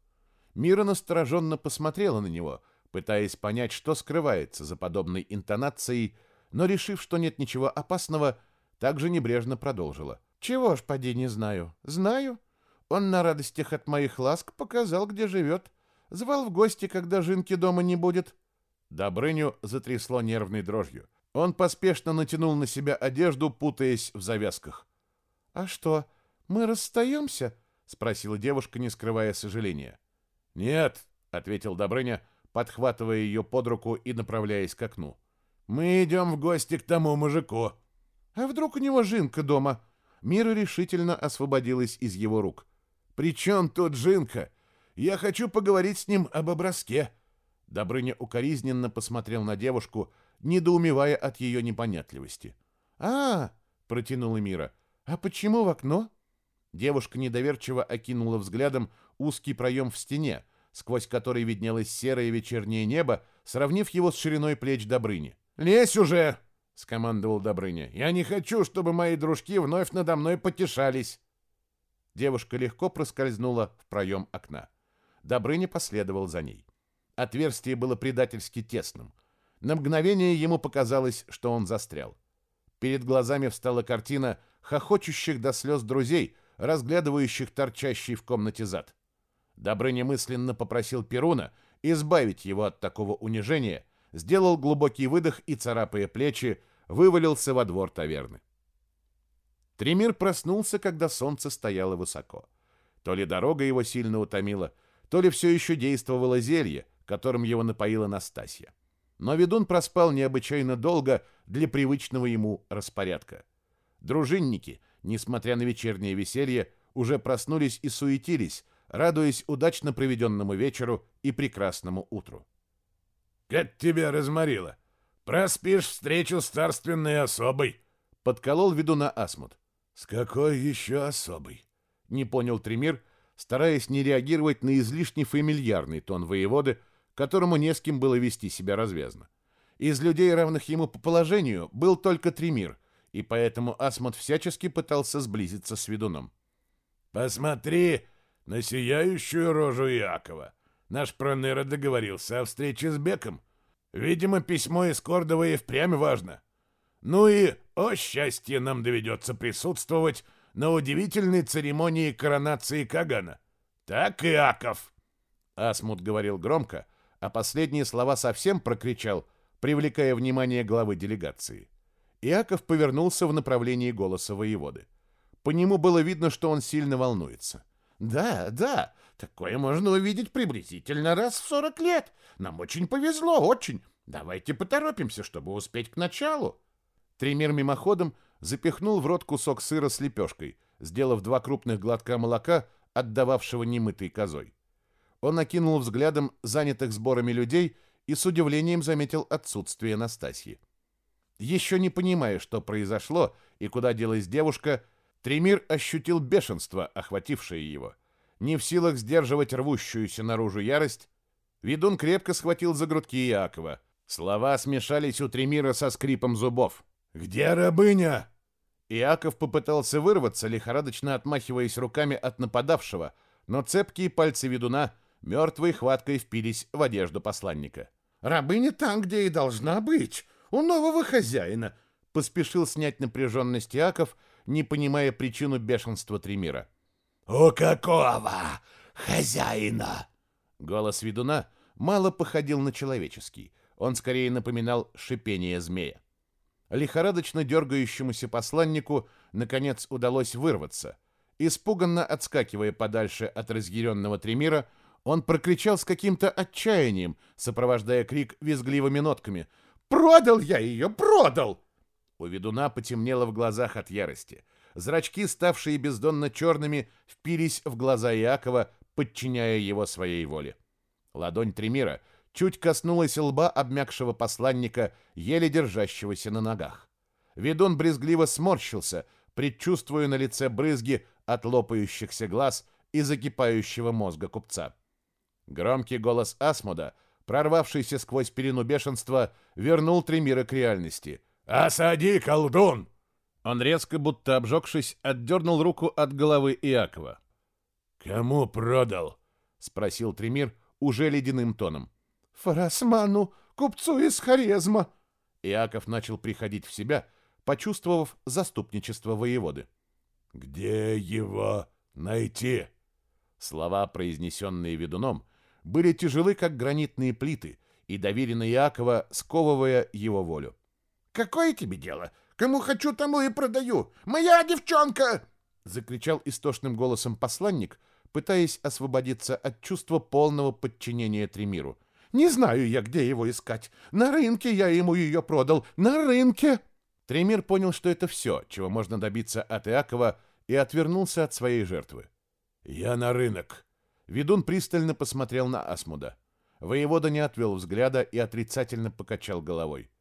S2: Мира настороженно посмотрела на него, пытаясь понять, что скрывается за подобной интонацией, но, решив, что нет ничего опасного, также небрежно продолжила. «Чего ж, поди, не знаю. Знаю. Он на радостях от моих ласк показал, где живет. Звал в гости, когда Жинки дома не будет». Добрыню затрясло нервной дрожью. Он поспешно натянул на себя одежду, путаясь в завязках. «А что, мы расстаемся?» — спросила девушка, не скрывая сожаления.
S1: «Нет», —
S2: ответил Добрыня, подхватывая ее под руку и направляясь к окну.
S1: «Мы идем в гости к тому мужику».
S3: «А вдруг у него Жинка дома?» Мира решительно освободилась из его рук.
S1: «При чем тут Жинка? Я хочу поговорить с ним об образке».
S2: Добрыня укоризненно посмотрел на девушку, недоумевая от ее непонятливости.
S3: «А, — протянула Мира, — а почему в окно?»
S2: Девушка недоверчиво окинула взглядом узкий проем в стене, сквозь который виднелось серое вечернее небо, сравнив его с шириной плеч Добрыни.
S1: «Лезь уже!» — скомандовал Добрыня. «Я не хочу, чтобы мои дружки вновь надо мной потешались!»
S2: Девушка легко проскользнула в проем окна. Добрыня последовал за ней. Отверстие было предательски тесным. На мгновение ему показалось, что он застрял. Перед глазами встала картина хохочущих до слез друзей, разглядывающих торчащий в комнате зад. Добрыня мысленно попросил Перуна избавить его от такого унижения, сделал глубокий выдох и, царапая плечи, вывалился во двор таверны. Тремир проснулся, когда солнце стояло высоко. То ли дорога его сильно утомила, то ли все еще действовало зелье, которым его напоила Настасья. Но ведун проспал необычайно долго для привычного ему распорядка. Дружинники, несмотря на вечернее веселье, уже проснулись и суетились, радуясь удачно проведенному вечеру и прекрасному утру.
S1: «Как тебя разморило? Проспишь встречу с царственной особой!»
S2: — подколол ведуна Асмут.
S1: «С какой еще особой?»
S2: — не понял Тремир, стараясь не реагировать на излишне фамильярный тон воеводы, которому не с кем было вести себя развязно. Из людей, равных ему по положению, был только Тремир, и поэтому Асмут всячески пытался сблизиться с ведуном.
S1: «Посмотри на сияющую рожу Якова. Наш Пронера договорился о встрече с Беком. Видимо, письмо из Кордова и впрямь важно. Ну и, о счастье, нам доведется присутствовать на удивительной церемонии коронации Кагана. Так, Иаков!»
S2: Асмут говорил громко, а последние слова совсем прокричал, привлекая внимание главы делегации. Иаков повернулся в направлении голоса воеводы. По нему было видно, что он сильно волнуется.
S3: «Да, да, такое можно увидеть приблизительно раз в сорок лет. Нам очень повезло, очень. Давайте поторопимся, чтобы успеть к началу».
S2: Тремир мимоходом запихнул в рот кусок сыра с лепешкой, сделав два крупных глотка молока, отдававшего немытой козой. Он окинул взглядом занятых сборами людей и с удивлением заметил отсутствие Настасьи. Еще не понимая, что произошло и куда делась девушка, Тремир ощутил бешенство, охватившее его. Не в силах сдерживать рвущуюся наружу ярость, ведун крепко схватил за грудки Иакова. Слова смешались у Тремира со скрипом зубов.
S1: «Где рабыня?»
S2: Иаков попытался вырваться, лихорадочно отмахиваясь руками от нападавшего, но цепкие пальцы ведуна — мертвой хваткой впились в одежду посланника.
S3: «Рабыня там, где и должна быть, у нового хозяина», — поспешил снять напряженность Яков, не понимая причину бешенства Тремира.
S1: «У какого хозяина?»
S2: Голос ведуна мало походил на человеческий. Он скорее напоминал шипение змея. Лихорадочно дергающемуся посланнику наконец удалось вырваться. Испуганно отскакивая подальше от разъяренного Тремира, он прокричал с каким-то отчаянием, сопровождая крик визгливыми нотками. «Продал я ее! Продал!» У ведуна потемнело в глазах от ярости. Зрачки, ставшие бездонно черными, впились в глаза Иакова, подчиняя его своей воле. Ладонь Тремира чуть коснулась лба обмякшего посланника, еле держащегося на ногах. Ведун брезгливо сморщился, предчувствуя на лице брызги от лопающихся глаз и закипающего мозга купца. Громкий голос Асмуда прорвавшийся сквозь пелену бешенства, вернул Тремира к реальности.
S1: «Осади, колдун!»
S2: Он резко, будто обжегшись, отдернул руку от головы Иакова.
S1: «Кому продал?»
S2: — спросил Тремир уже ледяным тоном.
S3: «Фарасману, купцу из Хорезма!»
S2: Иаков начал приходить в себя, почувствовав заступничество воеводы.
S1: «Где его найти?»
S2: Слова, произнесенные ведуном, были тяжелы, как гранитные плиты, и давили на Иакова, сковывая его волю.
S3: «Какое тебе дело? Кому хочу, тому и продаю! Моя девчонка!»
S2: Закричал истошным голосом посланник, пытаясь освободиться от чувства полного подчинения Тремиру.
S3: «Не знаю я, где его искать. На рынке я ему ее продал. На рынке!»
S2: Тремир понял, что это все, чего можно добиться от Иакова, и отвернулся от своей жертвы.
S1: «Я на рынок».
S2: Ведун пристально посмотрел на Асмуда. Воевода не отвел взгляда и отрицательно покачал головой.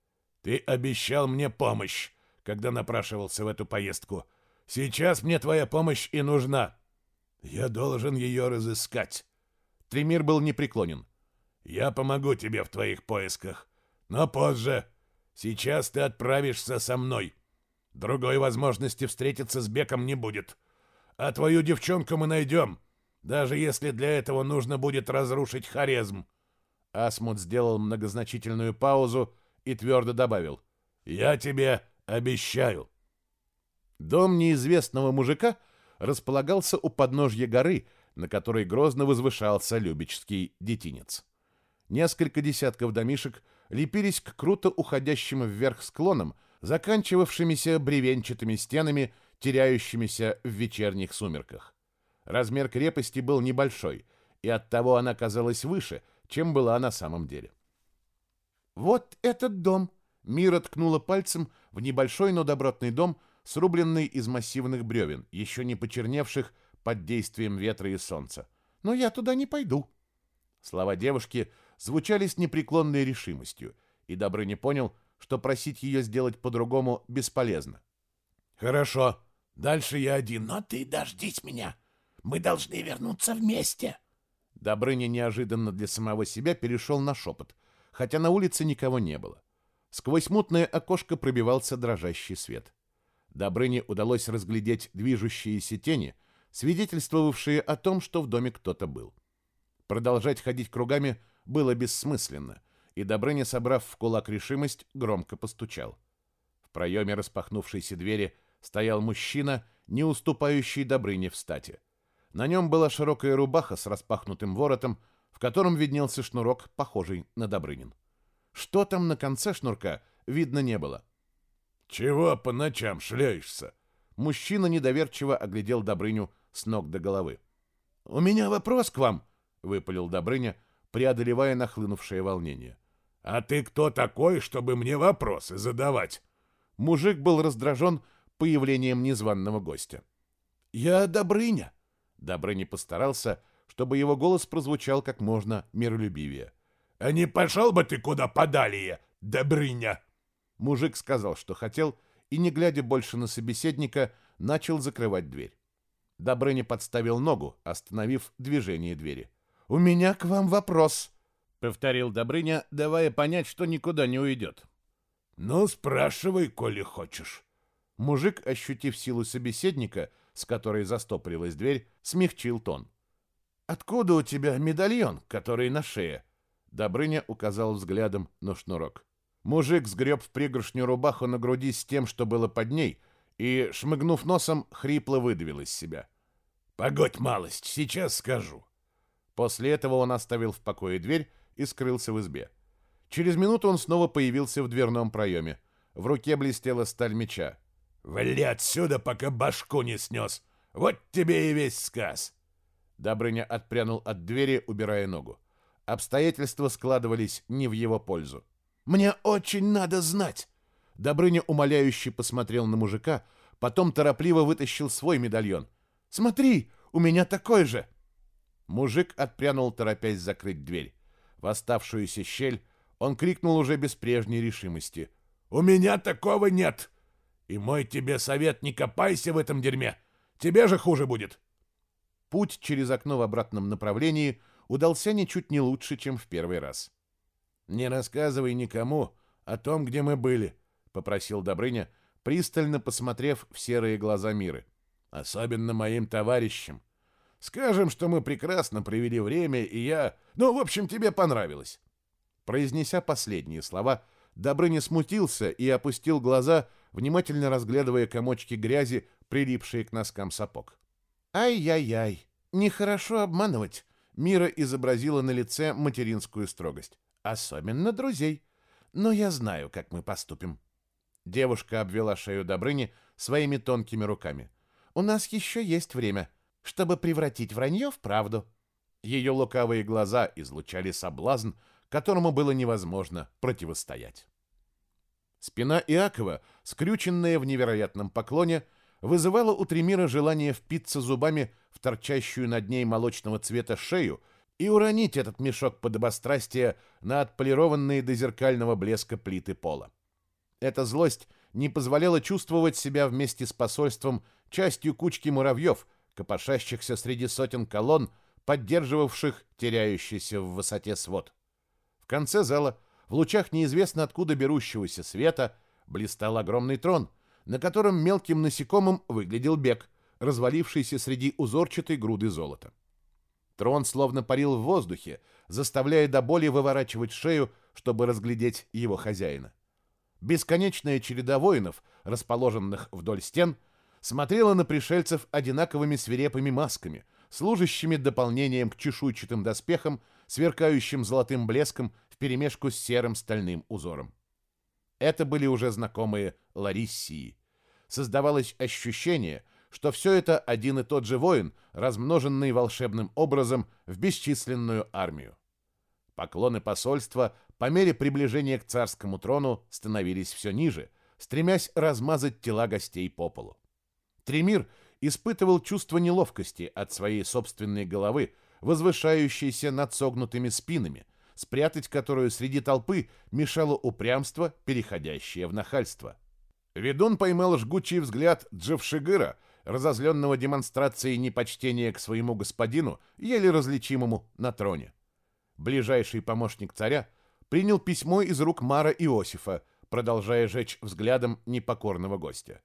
S1: «Ты обещал мне помощь, когда напрашивался в эту поездку. Сейчас мне твоя помощь и нужна. Я должен ее разыскать».
S2: Тремир был непреклонен.
S1: «Я помогу тебе в твоих поисках, но позже. Сейчас ты отправишься со мной. Другой возможности встретиться с Беком не будет. А твою девчонку мы найдем, даже если для этого нужно будет разрушить Хорезм».
S2: Асмут сделал многозначительную паузу и твердо добавил.
S1: «Я тебе обещаю».
S2: Дом неизвестного мужика располагался у подножья горы, на которой грозно возвышался Любечский детинец. Несколько десятков домишек лепились к круто уходящим вверх склонам, заканчивавшимися бревенчатыми стенами, теряющимися в вечерних сумерках. Размер крепости был небольшой, и оттого она казалась выше, чем была на самом деле. «Вот этот дом!» Мира ткнула пальцем в небольшой, но добротный дом, срубленный из массивных бревен, еще не почерневших под действием ветра и солнца. «Но я туда не пойду». Слова девушки звучали с непреклонной решимостью, и Добрыня понял, что просить ее сделать по-другому бесполезно.
S1: «Хорошо, дальше я один, но ты дождись меня. Мы должны вернуться вместе».
S2: Добрыня неожиданно для самого себя перешел на шепот, хотя на улице никого не было. Сквозь мутное окошко пробивался дрожащий свет. Добрыне удалось разглядеть движущиеся тени, свидетельствовавшие о том, что в доме кто-то был. Продолжать ходить кругами было бессмысленно, и Добрыня, собрав в кулак решимость, громко постучал. В проеме распахнувшейся двери стоял мужчина, не уступающий Добрыне в стати. На нем была широкая рубаха с распахнутым воротом, в котором виднелся шнурок, похожий на Добрынин. Что там на конце шнурка, видно не было.
S1: «Чего по ночам шляешься?»
S2: Мужчина недоверчиво оглядел Добрыню с ног до головы.
S3: «У меня вопрос к вам», —
S2: выпалил Добрыня, преодолевая нахлынувшее волнение.
S1: «А ты кто такой, чтобы мне вопросы задавать?»
S2: Мужик был раздражен появлением незваного гостя.
S3: «Я Добрыня».
S2: Добрыня постарался, чтобы его голос прозвучал как можно миролюбивее.
S1: «А не пошел бы ты куда подалее, Добрыня!»
S2: Мужик сказал, что хотел, и, не глядя больше на собеседника, начал закрывать дверь. Добрыня подставил ногу, остановив движение двери.
S3: «У меня к вам вопрос», —
S2: повторил Добрыня, давая понять, что никуда не уйдет.
S1: «Ну, спрашивай, коли хочешь».
S2: Мужик, ощутив силу собеседника, с которой застопорилась дверь, смягчил тон.
S3: «Откуда у тебя медальон, который на шее?»
S2: Добрыня указал взглядом на шнурок. Мужик сгреб в пригоршню рубаху на груди с тем, что было под ней, и, шмыгнув носом, хрипло выдавил из себя.
S1: «Погодь малость, сейчас скажу».
S2: После этого он оставил в покое дверь и скрылся в избе. Через минуту он снова появился в дверном проеме. В руке блестела сталь меча.
S1: «Вали отсюда, пока башку не снес! Вот тебе и весь сказ!»
S2: Добрыня отпрянул от двери, убирая ногу. Обстоятельства складывались не в его пользу.
S3: Мне очень надо знать.
S2: Добрыня умоляюще посмотрел на мужика, потом торопливо вытащил свой медальон.
S3: Смотри, у меня такой же.
S2: Мужик отпрянул, торопясь закрыть дверь. В оставшуюся щель он крикнул уже без прежней решимости.
S1: «У меня такого нет! И мой тебе совет, не копайся в этом дерьме! Тебе же хуже будет!»
S2: Путь через окно в обратном направлении удался ничуть не лучше, чем в первый раз. Не рассказывай никому о том, где мы были, попросил Добрыня, пристально посмотрев в серые глаза Миры. Особенно моим товарищам. Скажем, что мы прекрасно провели время, и я... Ну, в общем, тебе понравилось. Произнеся последние слова, Добрыня смутился и опустил глаза, внимательно разглядывая комочки грязи, прилипшие к носкам сапог. «Ай-яй-яй! Нехорошо обманывать!» Мира изобразила на лице материнскую строгость. «Особенно друзей. Но я знаю, как мы поступим». Девушка обвела шею Добрыни своими тонкими руками. «У нас еще есть время, чтобы превратить вранье в правду». Ее лукавые глаза излучали соблазн, которому было невозможно противостоять. Спина Иакова, скрюченная в невероятном поклоне, вызывала у Тремира желание впиться зубами в торчащую над ней молочного цвета шею и уронить этот мешок подобострастия на отполированные до зеркального блеска плиты пола. Эта злость не позволяла чувствовать себя вместе с посольством частью кучки муравьев, копошащихся среди сотен колонн, поддерживавших теряющийся в высоте свод. В конце зала, в лучах неизвестно откуда берущегося света, блистал огромный трон, на котором мелким насекомым выглядел бег, развалившийся среди узорчатой груды золота. Трон словно парил в воздухе, заставляя до боли выворачивать шею, чтобы разглядеть его хозяина. Бесконечная череда воинов, расположенных вдоль стен, смотрела на пришельцев одинаковыми свирепыми масками, служащими дополнением к чешуйчатым доспехам, сверкающим золотым блеском вперемешку с серым стальным узором. Это были уже знакомые Лариссии. Создавалось ощущение, что все это один и тот же воин, размноженный волшебным образом в бесчисленную армию. Поклоны посольства по мере приближения к царскому трону становились все ниже, стремясь размазать тела гостей по полу. Тремир испытывал чувство неловкости от своей собственной головы, возвышающейся над согнутыми спинами, спрятать которую среди толпы мешало упрямство, переходящее в нахальство. Ведун поймал жгучий взгляд Джавшигыра, разозленного демонстрацией непочтения к своему господину, еле различимому на троне. Ближайший помощник царя принял письмо из рук Мара Иосифа, продолжая жечь взглядом непокорного гостя.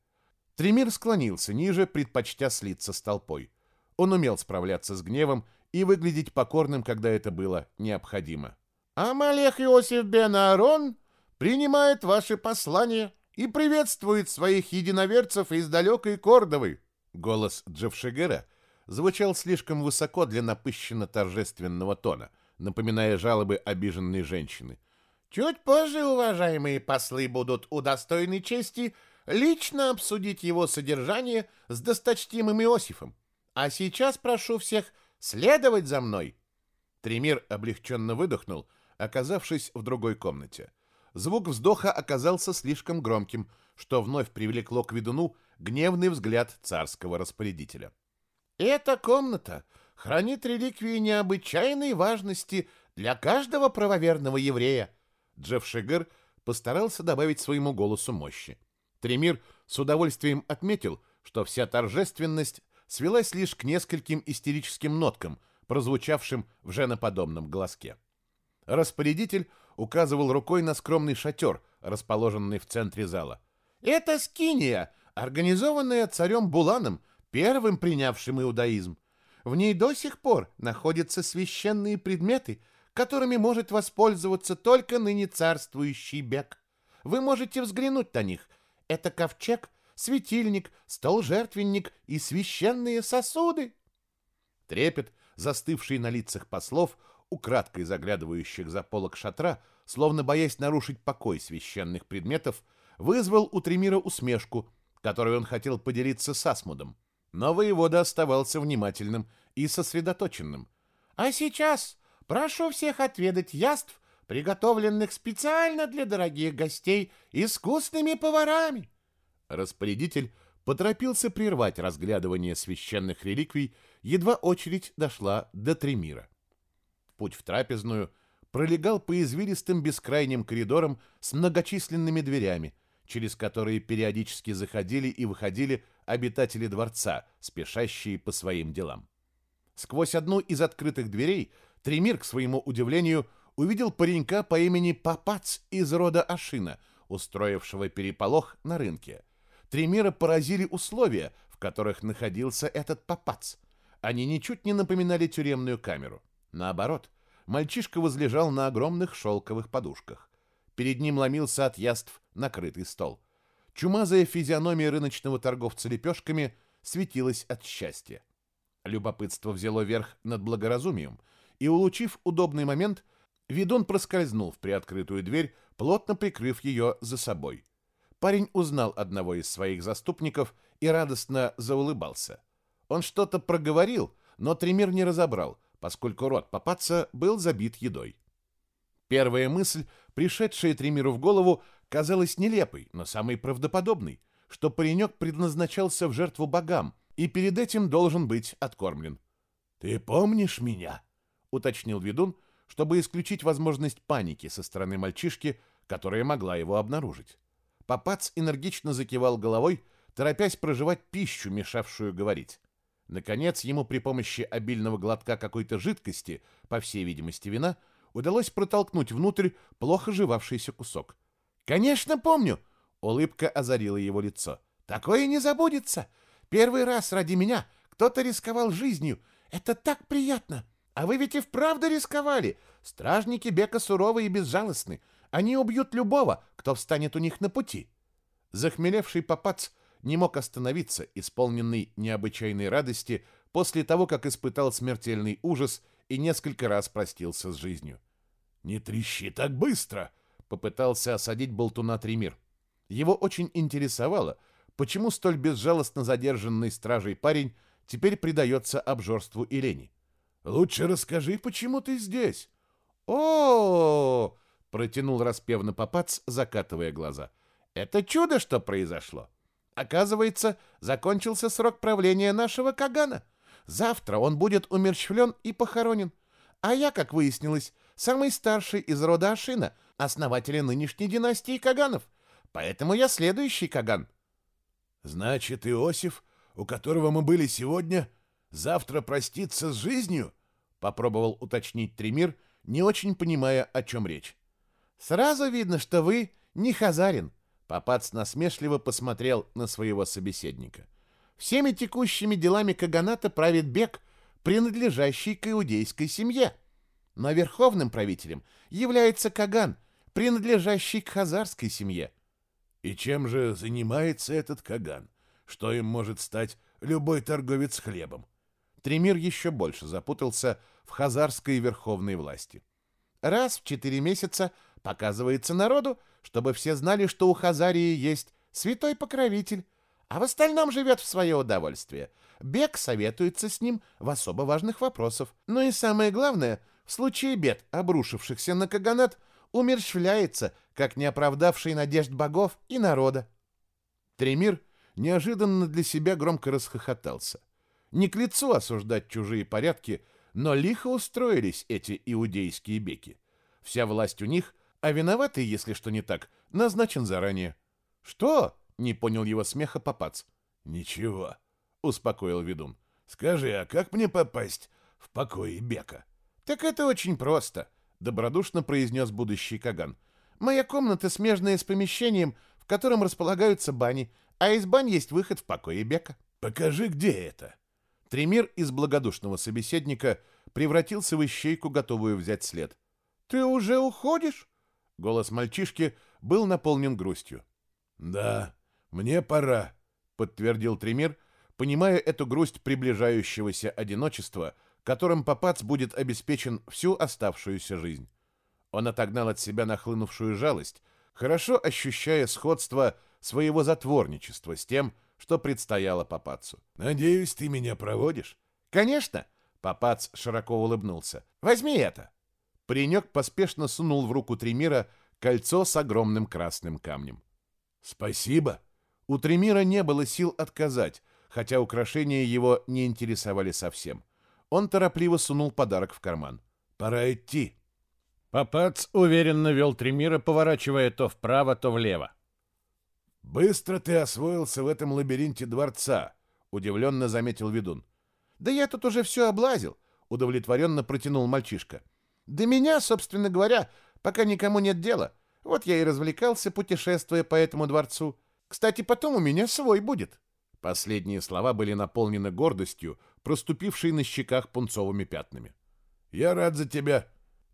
S2: Тремир склонился ниже, предпочтя слиться с толпой. Он умел справляться с гневом и выглядеть покорным, когда это было необходимо. «Амалех Иосиф бен Аарон принимает ваши послания и приветствует своих единоверцев из далекой Кордовы». Голос Джавшигера звучал слишком высоко для напыщенно-торжественного тона, напоминая жалобы обиженной женщины. «Чуть позже, уважаемые послы, будут удостоены чести лично обсудить его содержание с досточтимым Иосифом. А сейчас прошу всех следовать за мной». Тремир облегченно выдохнул — оказавшись в другой комнате. Звук вздоха оказался слишком громким, что вновь привлекло к ведуну гневный взгляд царского распорядителя. «Эта комната хранит реликвии необычайной важности для каждого правоверного еврея», Джефф Шигер постарался добавить своему голосу мощи. Тремир с удовольствием отметил, что вся торжественность свелась лишь к нескольким истерическим ноткам, прозвучавшим в женоподобном глазке. Распорядитель указывал рукой на скромный шатер, расположенный в центре зала. «Это скиния, организованная царем Буланом, первым принявшим иудаизм. В ней до сих пор находятся священные предметы, которыми может воспользоваться только ныне царствующий бег. Вы можете взглянуть на них. Это ковчег, светильник, стол-жертвенник и священные сосуды». Трепет, застывший на лицах послов, украдкой заглядывающих за полок шатра, словно боясь нарушить покой священных предметов, вызвал у Тремира усмешку, которую он хотел поделиться с Асмудом. Но воевода оставался внимательным и сосредоточенным. «А сейчас прошу всех отведать яств, приготовленных специально для дорогих гостей искусными поварами». Распорядитель поторопился прервать разглядывание священных реликвий, едва очередь дошла до Тремира. Путь в трапезную пролегал по извилистым бескрайним коридорам с многочисленными дверями, через которые периодически заходили и выходили обитатели дворца, спешащие по своим делам. Сквозь одну из открытых дверей Тремир, к своему удивлению,
S3: увидел паренька по имени Папац из рода Ашина, устроившего переполох на рынке. Тремира поразили условия, в которых находился этот Папац. Они ничуть не напоминали тюремную камеру. Наоборот, мальчишка возлежал на огромных шелковых подушках. Перед ним ломился от яств накрытый стол. Чумазая физиономия рыночного торговца лепешками светилась от счастья. Любопытство взяло верх над благоразумием, и, улучив удобный момент, ведун проскользнул в приоткрытую дверь, плотно прикрыв ее за собой. Парень узнал одного из своих заступников и радостно заулыбался. Он что-то проговорил, но Тремир не разобрал, поскольку рот попаться был забит едой. Первая мысль, пришедшая Тремиру в голову, казалась нелепой, но самой правдоподобной, что паренек предназначался в жертву богам и перед этим должен быть откормлен.
S1: «Ты помнишь меня?»
S3: — уточнил ведун, чтобы исключить возможность паники со стороны мальчишки, которая могла его обнаружить. Папац энергично закивал головой, торопясь проживать пищу, мешавшую говорить. Наконец, ему при помощи обильного глотка какой-то жидкости, по всей видимости вина, удалось протолкнуть внутрь плохо жевавшийся кусок. «Конечно, помню!» — улыбка озарила его лицо. «Такое не забудется! Первый раз ради меня кто-то рисковал жизнью. Это так приятно! А вы ведь и вправду рисковали! Стражники Бека суровы и безжалостны. Они убьют любого, кто встанет у них на пути!» Захмелевший попац не мог остановиться, исполненный необычайной радости после того, как испытал смертельный ужас и несколько раз простился с жизнью.
S1: «Не трещи так быстро!»
S3: — попытался осадить болтуна Тремир. Его очень интересовало, почему столь безжалостно задержанный стражей парень теперь предается обжорству и лени.
S1: «Лучше расскажи, почему ты здесь?»
S3: «О-о-о!» — протянул распевно попац, закатывая глаза. «Это чудо, что произошло!» Оказывается, закончился срок правления нашего Кагана. Завтра он будет умерщвлен и похоронен. А я, как выяснилось, самый старший из рода Ашина, основателя нынешней династии Каганов. Поэтому я следующий Каган.
S1: Значит, Иосиф, у которого мы были сегодня, завтра простится с жизнью? Попробовал уточнить Тремир, не очень понимая, о чем речь.
S3: Сразу видно, что вы не Хазарин, Папац насмешливо посмотрел на своего собеседника. «Всеми текущими делами Каганата правит Бек, принадлежащий к иудейской семье. Но верховным правителем является Каган, принадлежащий к хазарской семье».
S1: «И чем же занимается этот Каган? Что им может стать любой торговец хлебом?»
S3: Тремир еще больше запутался в хазарской верховной власти. Раз в четыре месяца показывается народу, чтобы все знали, что у Хазарии есть святой покровитель, а в остальном живет в свое удовольствие. Бег советуется с ним в особо важных вопросах. Ну и самое главное, в случае бед, обрушившихся на Каганат, умерщвляется, как неоправдавший надежд богов и народа. Тремир неожиданно для себя громко расхохотался. Не к лицу осуждать чужие порядки, но лихо устроились эти иудейские беки. Вся власть у них, а виноватый, если что не так, назначен заранее. Что? Не понял его смеха попац.
S1: Ничего, успокоил ведун. Скажи, а как мне попасть в покои Бека?
S3: Так это очень просто, добродушно произнес будущий Каган. Моя комната смежная с помещением, в котором располагаются бани, а из бань есть выход в покое Бека.
S1: Покажи, где это.
S3: Тремир из благодушного собеседника превратился в ищейку, готовую взять след. «Ты уже уходишь?» Голос мальчишки был наполнен грустью.
S1: «Да, мне пора», — подтвердил Тремир, понимая эту грусть приближающегося одиночества, которым Папац будет обеспечен всю оставшуюся жизнь. Он отогнал от себя нахлынувшую жалость, хорошо ощущая сходство своего затворничества с тем, что предстояло Папацу. «Надеюсь, ты меня проводишь?»
S3: «Конечно!» — Папац широко улыбнулся. «Возьми это!» Паренек поспешно сунул в руку Тремира кольцо с огромным красным камнем.
S1: «Спасибо!»
S3: У Тремира не было сил отказать, хотя украшения его не интересовали совсем. Он торопливо сунул подарок в карман.
S1: «Пора идти!»
S2: Папац уверенно вел Тремира, поворачивая то вправо, то влево.
S1: «Быстро ты освоился в этом лабиринте дворца», — удивленно заметил ведун.
S3: «Да я тут уже все облазил», — удовлетворенно протянул мальчишка. До меня, собственно говоря, пока никому нет дела. Вот я и развлекался, путешествуя по этому дворцу. Кстати, потом у меня свой будет».
S2: Последние слова были наполнены гордостью, проступившей на щеках пунцовыми пятнами.
S1: «Я рад за тебя!»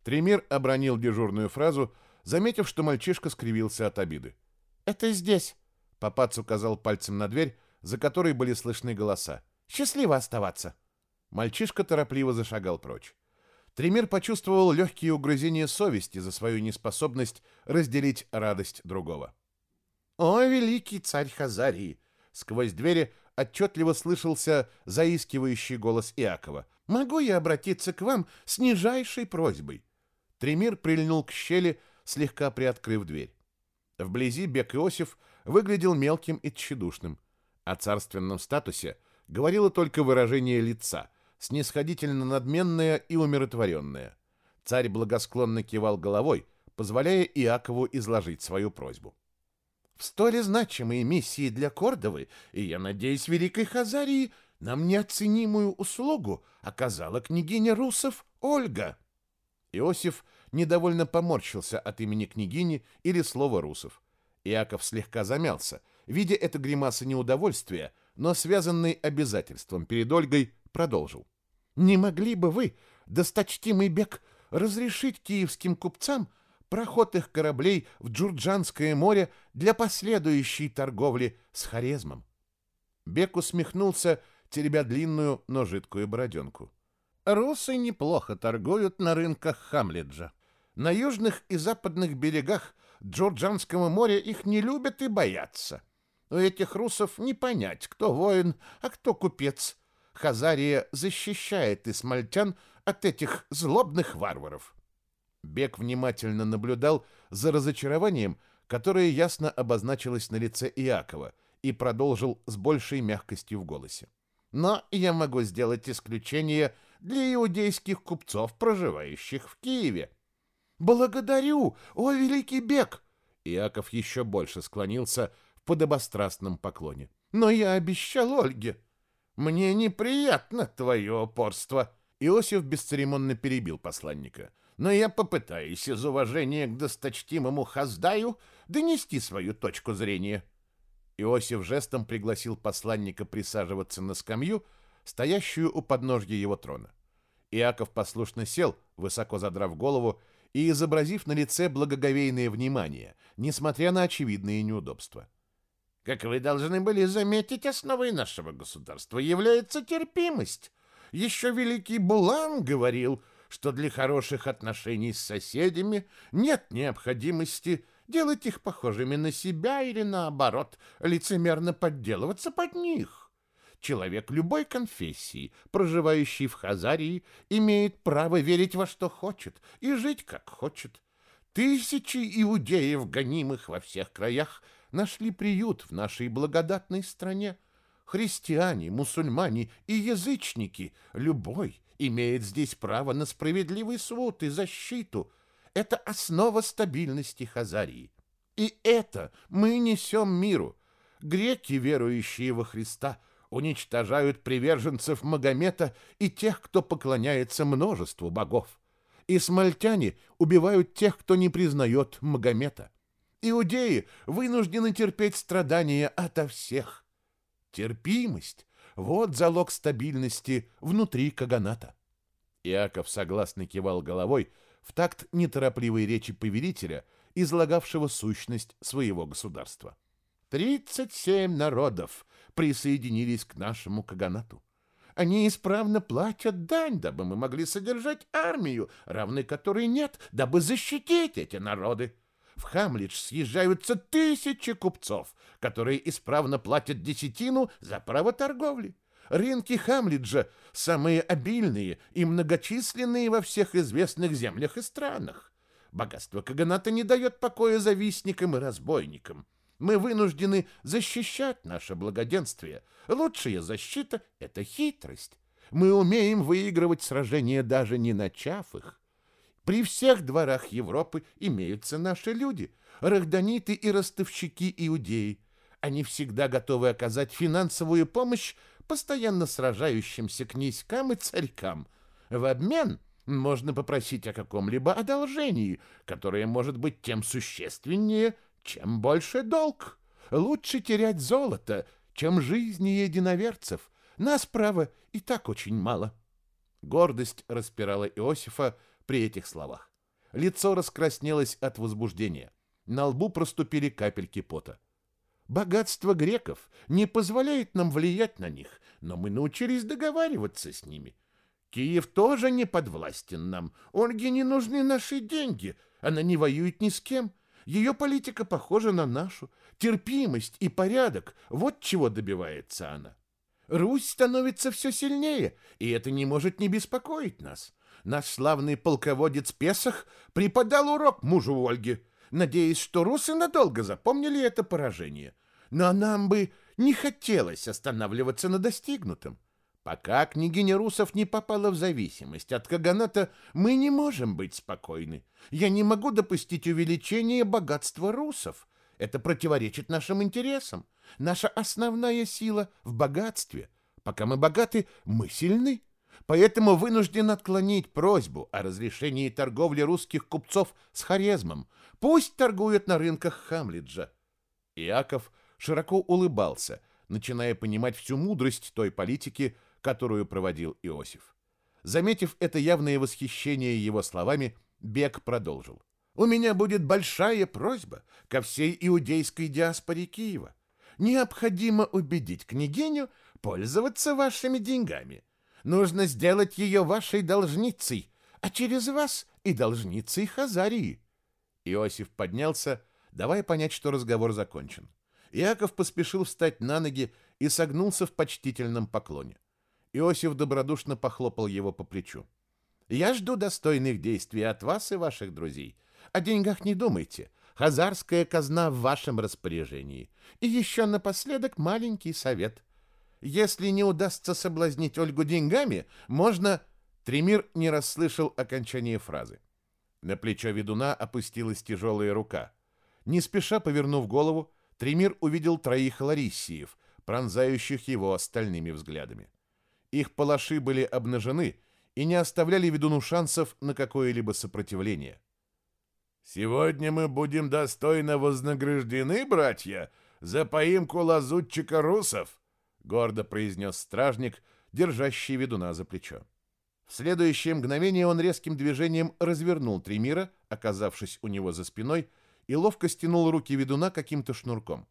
S2: Тремир обронил дежурную фразу, заметив, что мальчишка скривился от обиды.
S3: «Это здесь!»
S2: Папац указал пальцем на дверь, за которой были слышны голоса.
S3: «Счастливо оставаться!»
S2: Мальчишка торопливо зашагал прочь. Тремир почувствовал легкие угрызения совести за свою неспособность разделить радость другого.
S3: «О, великий царь Хазарии!» Сквозь двери отчетливо слышался заискивающий голос Иакова. «Могу я обратиться к вам с нижайшей просьбой?»
S2: Тремир прильнул к щели, слегка приоткрыв дверь. Вблизи Бек Иосиф выглядел мелким и тщедушным. О царственном статусе говорило только выражение лица, снисходительно надменное и умиротворенное. Царь благосклонно кивал головой, позволяя Иакову изложить свою просьбу.
S3: В столь значимой миссии для Кордовы, и, я надеюсь, Великой Хазарии, нам неоценимую услугу оказала княгиня Русов Ольга.
S2: Иосиф недовольно поморщился от имени княгини или слова Русов. Иаков слегка замялся, видя это гримасы неудовольствия, но связанный обязательством перед Ольгой, продолжил.
S3: «Не могли бы вы, досточтимый бег, разрешить киевским купцам проход их кораблей в Джурджанское море для последующей торговли с Хорезмом.
S2: Бек усмехнулся, теребя длинную, но жидкую бороденку.
S3: Русы неплохо торгуют на рынках Хамледжа. На южных и западных берегах Джорджанского моря их не любят и боятся. У этих русов не понять, кто воин, а кто купец. Хазария защищает исмальтян от этих злобных варваров.
S2: Бек внимательно наблюдал за разочарованием, которое ясно обозначилось на лице Иакова, и продолжил с большей мягкостью в голосе.
S3: «Но я могу сделать исключение для иудейских купцов, проживающих в Киеве». «Благодарю, о великий Бек!»
S2: Иаков еще больше склонился в подобострастном поклоне.
S3: «Но я обещал Ольге. Мне неприятно твое упорство».
S2: Иосиф бесцеремонно перебил посланника –
S3: но я попытаюсь из уважения к досточтимому Хаздаю донести свою точку зрения.
S2: Иосиф жестом пригласил посланника присаживаться на скамью, стоящую у подножья его трона. Иаков послушно сел, высоко задрав голову и изобразив на лице благоговейное внимание, несмотря на очевидные неудобства.
S3: «Как вы должны были заметить, основой нашего государства является терпимость. Еще великий Булан говорил — что для хороших отношений с соседями нет необходимости делать их похожими на себя или, наоборот, лицемерно подделываться под них. Человек любой конфессии, проживающий в Хазарии, имеет право верить во что хочет и жить как хочет. Тысячи иудеев, гонимых во всех краях, нашли приют в нашей благодатной стране. Христиане, мусульмане и язычники, любой, имеет здесь право на справедливый суд и защиту. Это основа стабильности Хазарии. И это мы несем миру. Греки, верующие во Христа, уничтожают приверженцев Магомета и тех, кто поклоняется множеству богов. Исмальтяне убивают тех, кто не признает Магомета. Иудеи вынуждены терпеть страдания ото всех. Терпимость вот залог стабильности внутри каганата.
S2: Иаков согласно кивал головой в такт неторопливой речи повелителя, излагавшего сущность своего государства.
S3: «Тридцать семь народов присоединились к нашему каганату. Они исправно платят дань, дабы мы могли содержать армию, равной которой нет, дабы защитить эти народы. В Хамлидж съезжаются тысячи купцов, которые исправно платят десятину за право торговли. Рынки Хамлиджа самые обильные и многочисленные во всех известных землях и странах. Богатство Каганата не дает покоя завистникам и разбойникам. Мы вынуждены защищать наше благоденствие. Лучшая защита — это хитрость. Мы умеем выигрывать сражения, даже не начав их. При всех дворах Европы имеются наши люди, рахданиты и ростовщики иудеи. Они всегда готовы оказать финансовую помощь постоянно сражающимся князькам и царькам. В обмен можно попросить о каком-либо одолжении, которое может быть тем существеннее, чем больше долг. Лучше терять золото, чем жизни единоверцев. Нас, право, и так очень мало. Гордость распирала Иосифа при этих словах. Лицо раскраснелось от возбуждения. На лбу проступили капельки пота. Богатство греков не позволяет нам влиять на них, но мы научились договариваться с ними. Киев тоже не подвластен нам. Ольге не нужны наши деньги. Она не воюет ни с кем. Ее политика похожа на нашу. Терпимость и порядок — вот чего добивается она. Русь становится все сильнее, и это не может не беспокоить нас. Наш славный полководец Песах преподал урок мужу Ольги, надеясь, что русы надолго запомнили это поражение. Но нам бы не хотелось останавливаться на достигнутом. Пока княгиня Русов не попала в зависимость от Каганата, мы не можем быть спокойны. Я не могу допустить увеличения богатства русов. Это противоречит нашим интересам. Наша основная сила в богатстве. Пока мы богаты, мы сильны. Поэтому вынужден отклонить просьбу о разрешении торговли русских купцов с Хорезмом. Пусть торгуют на рынках Хамлиджа. Иаков широко улыбался, начиная понимать всю мудрость той политики, которую проводил Иосиф. Заметив это явное восхищение его словами, Бег продолжил. «У меня будет большая просьба ко всей иудейской диаспоре Киева. Необходимо убедить княгиню пользоваться вашими деньгами. Нужно сделать ее вашей должницей, а через вас и должницей Хазарии». Иосиф поднялся, давая понять, что разговор закончен. Иаков поспешил встать на ноги и согнулся в почтительном поклоне. Иосиф добродушно похлопал его по плечу. «Я жду достойных действий от вас и ваших друзей. О деньгах не думайте. Хазарская казна в вашем распоряжении. И еще напоследок маленький совет. Если не удастся соблазнить Ольгу деньгами, можно...» Тремир не расслышал окончания фразы. На плечо ведуна опустилась тяжелая рука. Не спеша повернув голову, Тремир увидел троих лариссиев, пронзающих его остальными взглядами. Их палаши были обнажены и не оставляли ведуну шансов на какое-либо сопротивление.
S1: «Сегодня мы будем достойно вознаграждены, братья, за поимку лазутчика русов», — гордо произнес стражник, держащий ведуна за плечо. В следующее мгновение он резким движением развернул Тремира, оказавшись у него за спиной, и ловко стянул руки ведуна каким-то шнурком.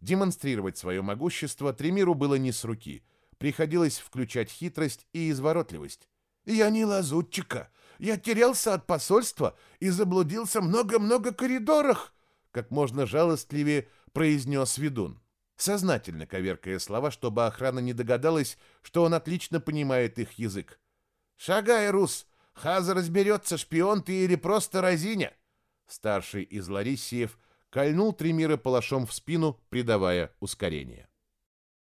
S1: Демонстрировать свое могущество Тремиру было не с руки — Приходилось включать хитрость и изворотливость. «Я не лазутчика. Я терялся от посольства и заблудился много-много коридорах», как можно жалостливее произнес ведун, сознательно коверкая слова, чтобы охрана не догадалась, что он отлично понимает их язык. «Шагай, Рус! Хаза разберется, шпион ты или просто разиня!» Старший из Ларисиев кольнул Тремира палашом в спину, придавая ускорение.